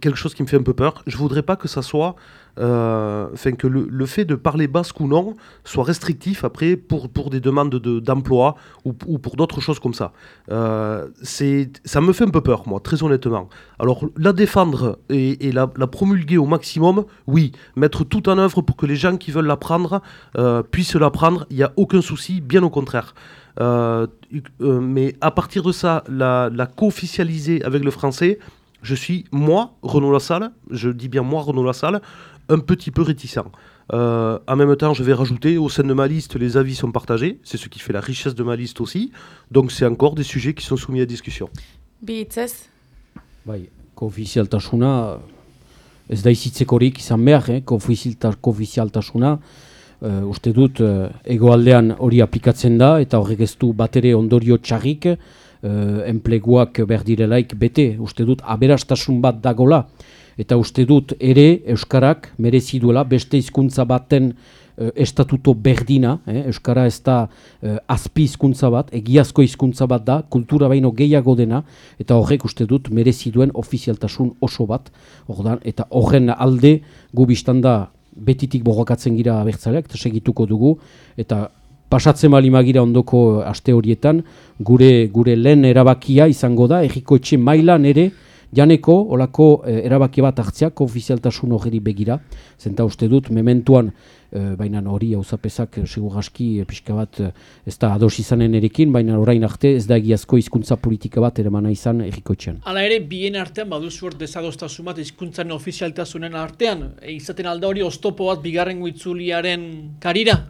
Quelque chose qui me fait un peu peur. Je voudrais pas que ça soit, enfin que le, le, fait de parler basque ou non soit restrictif après pour, pour des demandes d'emploi de, ou, ou, pour d'autres choses comme ça. Euh, ça me fait un peu peur, moi, très honnêtement. Alors la défendre et, et la, promulguer au maximum, oui. Mettre tout en œuvre pour que les gens qui veulent l'apprendre euh, puissent l'apprendre, il n'y a aucun souci, bien au contraire. Euh, euh, mais à partir de ça, la, la co-officialiser avec le français, je suis, moi, Renaud Lassalle, je dis bien moi, Renaud Lassalle, un petit peu réticent. Euh, en même temps, je vais rajouter, au sein de ma liste, les avis sont partagés. C'est ce qui fait la richesse de ma liste aussi. Donc, c'est encore des sujets qui sont soumis à discussion. Bitzez Bai, koofizialtasuna, ez da izitzekorik izan behar, eh? koofizialtasuna, uh, uste dut, uh, egoaldean hori aplikatzen da, eta horrek ez du bat ere ondorio txarrik, uh, enpleguak behar direlaik bete, uste dut aberastasun bat dagola, eta uste dut ere Euskarak merezi duela beste hizkuntza baten uh, estatuto berdina, eh? Euskara ez da uh, azpi hizkuntza bat, egiazko hizkuntza bat da, kultura baino gehiago dena, eta horrek uste dut merezi duen ofizialtasun oso bat, ordan, eta horren alde gu biztanda betitik borrokatzen gira abertzaleak, eta segituko dugu, eta pasatzen bali magira ondoko aste horietan, gure gure lehen erabakia izango da, erriko etxe mailan ere, janeko, olako eh, erabaki bat hartziak, ofizialtasun hori begira, zenta uste dut, mementuan, eh, baina hori hauzapezak, segur aski, eh, pixka bat, eh, ez da ados izanen erekin, baina orain arte, ez da egiazko hizkuntza politika bat ere mana izan erriko etxean. Hala ere, bien artean, baduzu hor dezadostasun bat hizkuntzaren ofizialtasunen artean, e, izaten alda hori oztopo bat bigarren guitzuliaren karira?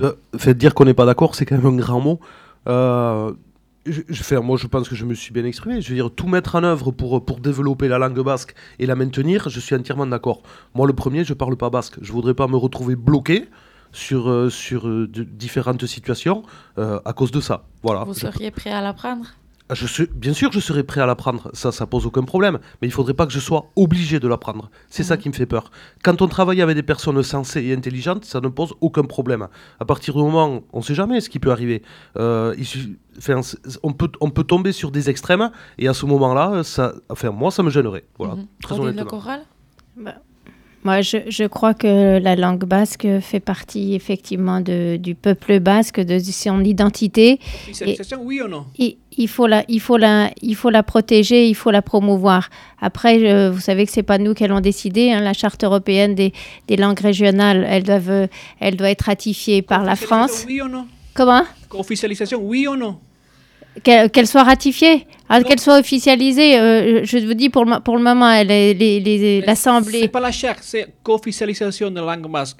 Euh, fait dire qu'on n'est pas d'accord, c'est quand même un grand mot. Euh, je, je moi, je pense que je me suis bien exprimé. Je veux dire, tout mettre en œuvre pour, pour développer la langue basque et la maintenir, je suis entièrement d'accord. Moi, le premier, je parle pas basque. Je voudrais pas me retrouver bloqué sur, euh, sur euh, différentes situations euh, à cause de ça. Voilà. Vous seriez prêt à l'apprendre? Je suis, bien sûr, je serais prêt à l'apprendre. Ça, ça pose aucun problème. Mais il faudrait pas que je sois obligé de l'apprendre. C'est mmh. ça qui me fait peur. Quand on travaille avec des personnes sensées et intelligentes, ça ne pose aucun problème. À partir du moment, on ne sait jamais ce qui peut arriver. Euh, il, enfin, on peut, on peut tomber sur des extrêmes et à ce moment-là, ça, enfin, moi, ça me gênerait. Voilà. Mmh. Très honnêtement. Le choral bah. Moi, je, je, crois que la langue basque fait partie effectivement de, du peuple basque, de son identité. Et, oui ou non? et, il faut la, il faut la, il faut la protéger, il faut la promouvoir. Après, je, vous savez que c'est pas nous qui allons décider. Hein, la charte européenne des, des, langues régionales, elle doit, elle doit être ratifiée par la France. Oui ou non? Comment? Officialisation, oui ou non? Qu'elle qu soit ratifiée, ah, qu'elle soit officialisée. Euh, je vous dis pour le, pour le moment, l'Assemblée. C'est pas la charte, c'est co-officialisation de la langue basque.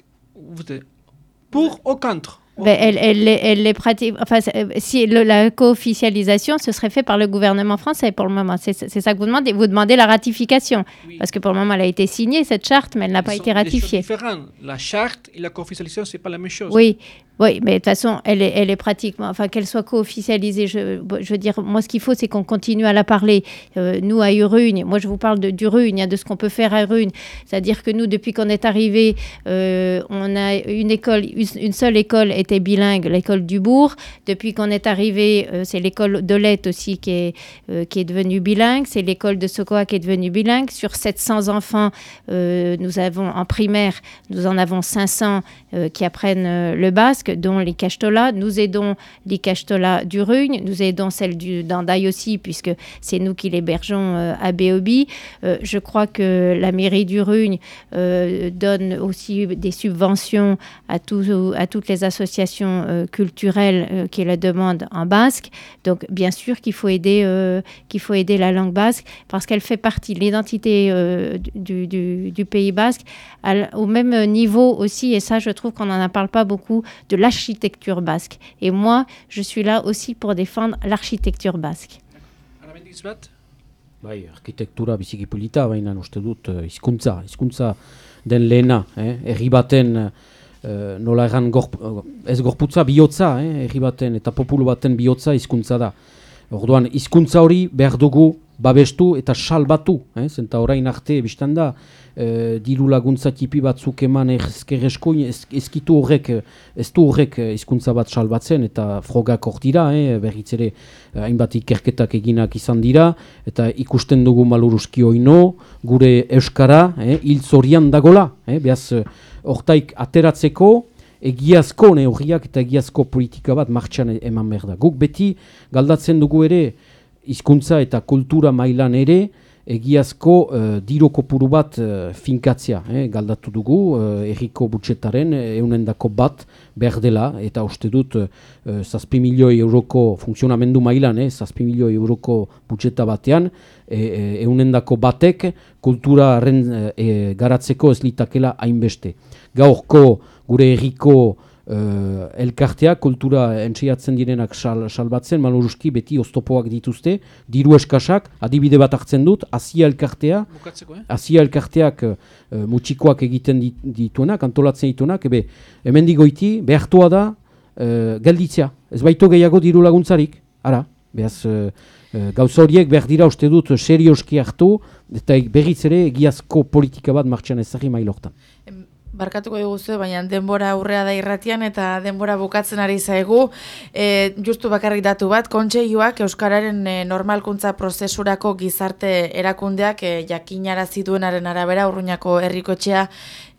Pour ou contre? Ben, elle, elle, elle, les pratique. Enfin, si le, la co-officialisation, ce serait fait par le gouvernement français pour le moment. C'est ça que vous demandez. Vous demandez la ratification. Oui. Parce que pour le moment, elle a été signée, cette charte, mais elle n'a pas été ratifiée. C'est différent. La charte et la co-officialisation, ce n'est pas la même chose. Oui, oui, mais de toute façon, elle est, elle est pratiquement, enfin qu'elle soit co-officialisée, je, veux dire, moi ce qu'il faut, c'est qu'on continue à la parler. Euh, nous, à Urugne, moi je vous parle de, d'Urugne, hein, de ce qu'on peut faire à Urugne. C'est-à-dire que nous, depuis qu'on est arrivé, euh, on a une école, une seule école était bilingue, l'école du Bourg. Depuis qu'on est arrivé, euh, c'est l'école de Lette aussi qui est, qui est devenue bilingue. C'est l'école de Sokoa qui est devenue bilingue. Sur 700 enfants, nous avons en primaire, nous en avons 500 qui apprennent le basque dont les Cachetolas. Nous aidons les Cachetolas du Rugne, nous aidons celles du d'Andaï aussi, puisque c'est nous qui l'hébergeons euh, à Béobi. Euh, je crois que la mairie du Rugne euh, donne aussi des subventions à, tout, à toutes les associations euh, culturelles euh, qui le demandent en basque. Donc, bien sûr qu'il faut, aider, euh, qu'il faut aider la langue basque, parce qu'elle fait partie de l'identité du, du, Pays basque, au même niveau aussi, et ça, je trouve qu'on n'en parle pas beaucoup, de l'architecture basque. Et moi, je suis là aussi pour défendre l'architecture basque. Bai, arkitektura biziki polita, baina uste dut hizkuntza, hizkuntza den lehena, eh? herri baten uh, nola egan gorp, ez gorputza bihotza, eh? herri baten eta populu baten bihotza hizkuntza da. Orduan hizkuntza hori behar dugu babestu eta salbatu, eh? zenta orain arte, biztan da, e, diru laguntza tipi batzuk eman ezker eskoin, ez, ezkitu horrek, ez du horrek hizkuntza bat salbatzen, eta frogak hor dira, eh? berriz ere, hainbat ikerketak eginak izan dira, eta ikusten dugu maluruski oino, gure euskara, eh? hil zorian dagola, eh? behaz, hortaik ateratzeko, egiazko neurriak eta egiazko politika bat martxan eman behar da. Guk beti galdatzen dugu ere, hizkuntza eta kultura mailan ere, egiazko uh, diro kopuru bat uh, finkatzea. Eh? Galdatu dugu, uh, erriko butxetaren eunendako bat behar dela, eta uste dut uh, zazpi milioi euroko funtzionamendu mailan, eh? zazpi milioi euroko butxeta batean, e, e, eunendako batek kultura garatzeko ez litakela hainbeste. Gaurko gure erriko uh, elkartea, kultura entsiatzen direnak sal, salbatzen, maluruski beti oztopoak dituzte, diru eskasak, adibide bat hartzen dut, azia elkartea, eh? azia elkarteak uh, mutxikoak egiten dituenak, antolatzen dituenak, ebe, hemen digoiti, behartua da, uh, gelditzea, ez baito gehiago diru laguntzarik, ara, behaz, uh, gauza horiek behar dira uste dut serioski hartu, eta berriz ere egiazko politika bat martxan ezagri mailortan. Barkatuko diguzu, baina denbora aurrea da irratian eta denbora bukatzen ari zaigu. E, justu bakarrik datu bat, kontseioak Euskararen e, normalkuntza prozesurako gizarte erakundeak e, jakinara ziduenaren arabera, urruñako herrikotxea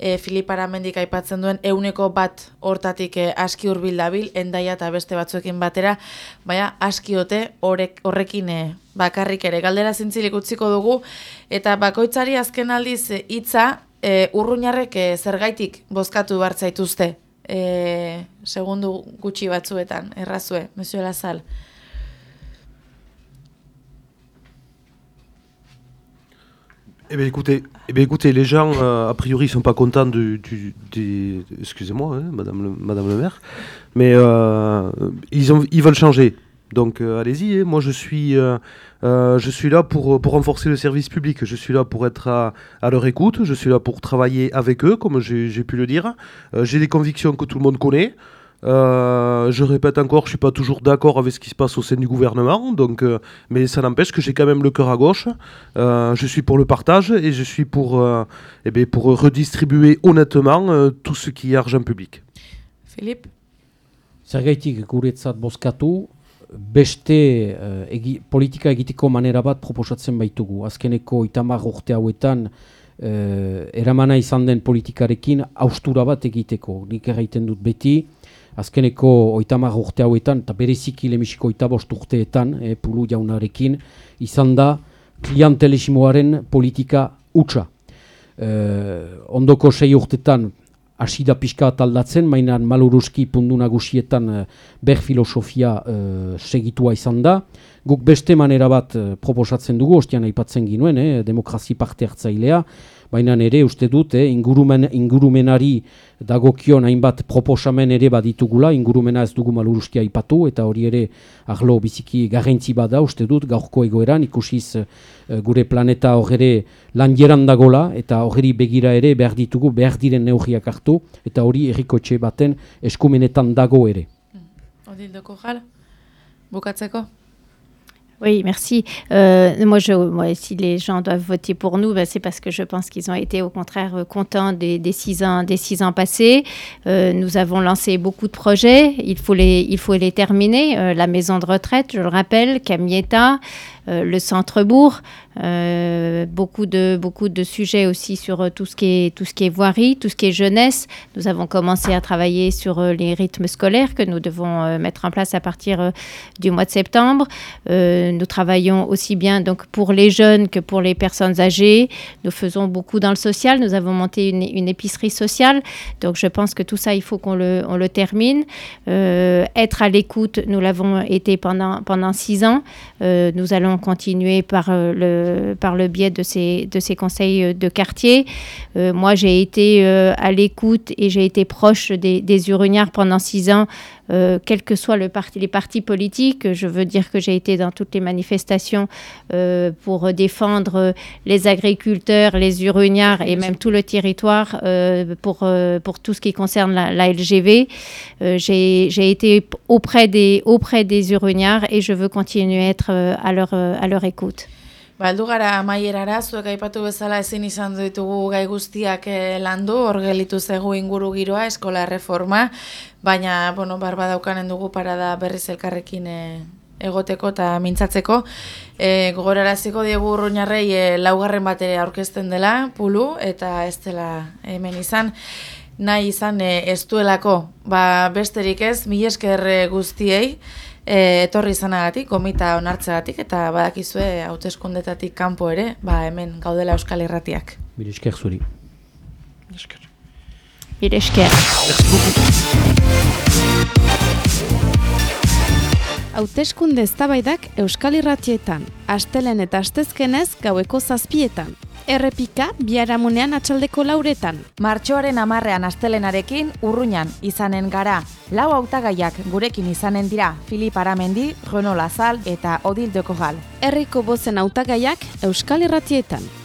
e, Filip Aramendik aipatzen duen euneko bat hortatik e, aski urbil dabil, endaia eta beste batzuekin batera, baina askiote horrek, horrekin e, bakarrik ere. Galdera zintzilik utziko dugu, eta bakoitzari azken aldiz hitza e, urruñarrek e, zergaitik bozkatu bartzaituzte, e, segundu gutxi batzuetan, errazue, Monsieur Lazal. Eh bien, écoutez, eh bien, écoutez, les gens, euh, a priori, sont pas contents du, du, du excusez-moi, hein, Madame, le, Madame le maire, mais euh, ils, ont, ils veulent changer. Donc euh, allez-y, hein. moi je suis, euh, euh, je suis là pour, pour renforcer le service public, je suis là pour être à, à leur écoute, je suis là pour travailler avec eux, comme j'ai pu le dire. J'ai des convictions que tout le monde connaît. je répète encore, je ne suis pas toujours d'accord avec ce qui se passe au sein du gouvernement, donc, mais ça n'empêche que j'ai quand même le cœur à gauche. je suis pour le partage et je suis pour, eh bien, pour redistribuer honnêtement tout ce qui est argent public. Philippe? Zergaitik guretzat bozkatu, beste uh, egi, politika egiteko manera bat proposatzen baitugu. Azkeneko itamar urte hauetan uh, eramana izan den politikarekin austura bat egiteko. Nik erraiten dut beti, azkeneko oitamar urte hauetan, eta bereziki lemisiko oitabost urteetan, eh, pulu jaunarekin, izan da klientelesimoaren politika utxa. Uh, ondoko sei urtetan hasi da pixka aldatzen, mainan maluruski pundu nagusietan uh, ber filosofia uh, segitua izan da. Guk beste manera bat uh, proposatzen dugu, ostian aipatzen ginuen, eh, demokrazi parte hartzailea, baina ere uste dut eh, ingurumen, ingurumenari dagokion hainbat proposamen ere baditugula, ingurumena ez dugu maluruskia ipatu, eta hori ere ahlo biziki garrentzi bada uste dut gaurko egoeran, ikusiz eh, gure planeta horre lan jeran dagola, eta horri begira ere behar ditugu behar diren neugriak hartu, eta hori errikotxe baten eskumenetan dago ere. Odildoko jala, bukatzeko? Oui, merci. Euh, moi, si les gens doivent voter pour nous, ben, c'est parce que je pense qu'ils ont été au contraire euh, contents des, six, ans, passés. Euh, nous avons lancé beaucoup de projets. Il faut les, terminer. La maison de retraite, je le rappelle, Camietta, le centre-bourg, euh, beaucoup, de, beaucoup de sujets aussi sur euh, tout ce, qui est, tout ce qui est voirie, tout ce qui est jeunesse. Nous avons commencé à travailler sur les rythmes scolaires que nous devons mettre en place à partir du mois de septembre. nous travaillons aussi bien donc pour les jeunes que pour les personnes âgées. Nous faisons beaucoup dans le social. Nous avons monté une, une épicerie sociale. Donc je pense que tout ça, il faut qu'on le, on le termine. être à l'écoute, nous l'avons été pendant, pendant six ans. nous allons continuer par euh, le, par le biais de ces, de ces conseils euh, de quartier. Euh, moi, j'ai été à l'écoute et j'ai été proche des, des pendant six ans euh, quels que soient le parti, les partis politiques. Je veux dire que j'ai été dans toutes les manifestations euh, pour défendre les agriculteurs, les uruniards et même tout le territoire euh, pour, euh, pour tout ce qui concerne la, LGV. J'ai été auprès des, auprès des et je veux continuer à être à leur, à leur écoute. Baldu gara maierara, zuek aipatu bezala ezin izan ditugu gai guztiak eh, landu, hor gelitu zegu inguru giroa, eskola reforma, baina, bueno, barba daukanen dugu parada berriz elkarrekin eh, egoteko eta mintzatzeko. E, gogoraraziko diegu urruñarrei e, laugarren bat ere aurkezten dela, pulu, eta ez dela hemen izan, nahi izan e, ez duelako, ba, besterik ez, mi esker e, guztiei, e, etorri izanagatik, gomita onartzeagatik, eta badakizue hauteskundetatik kanpo ere, ba, hemen gaudela Euskal Irratiak. Mire esker zuri. Esker. Mire esker. Hauteskunde eztabaidak Euskal Irratietan, astelen eta astezkenez gaueko zazpietan. Errepika biharamunean atxaldeko lauretan. Martxoaren amarrean astelenarekin urruñan izanen gara. Lau hautagaiak gurekin izanen dira Filip Aramendi, Renaud Lazal eta Odil de Corral. Herriko bozen hautagaiak Euskal Irratietan.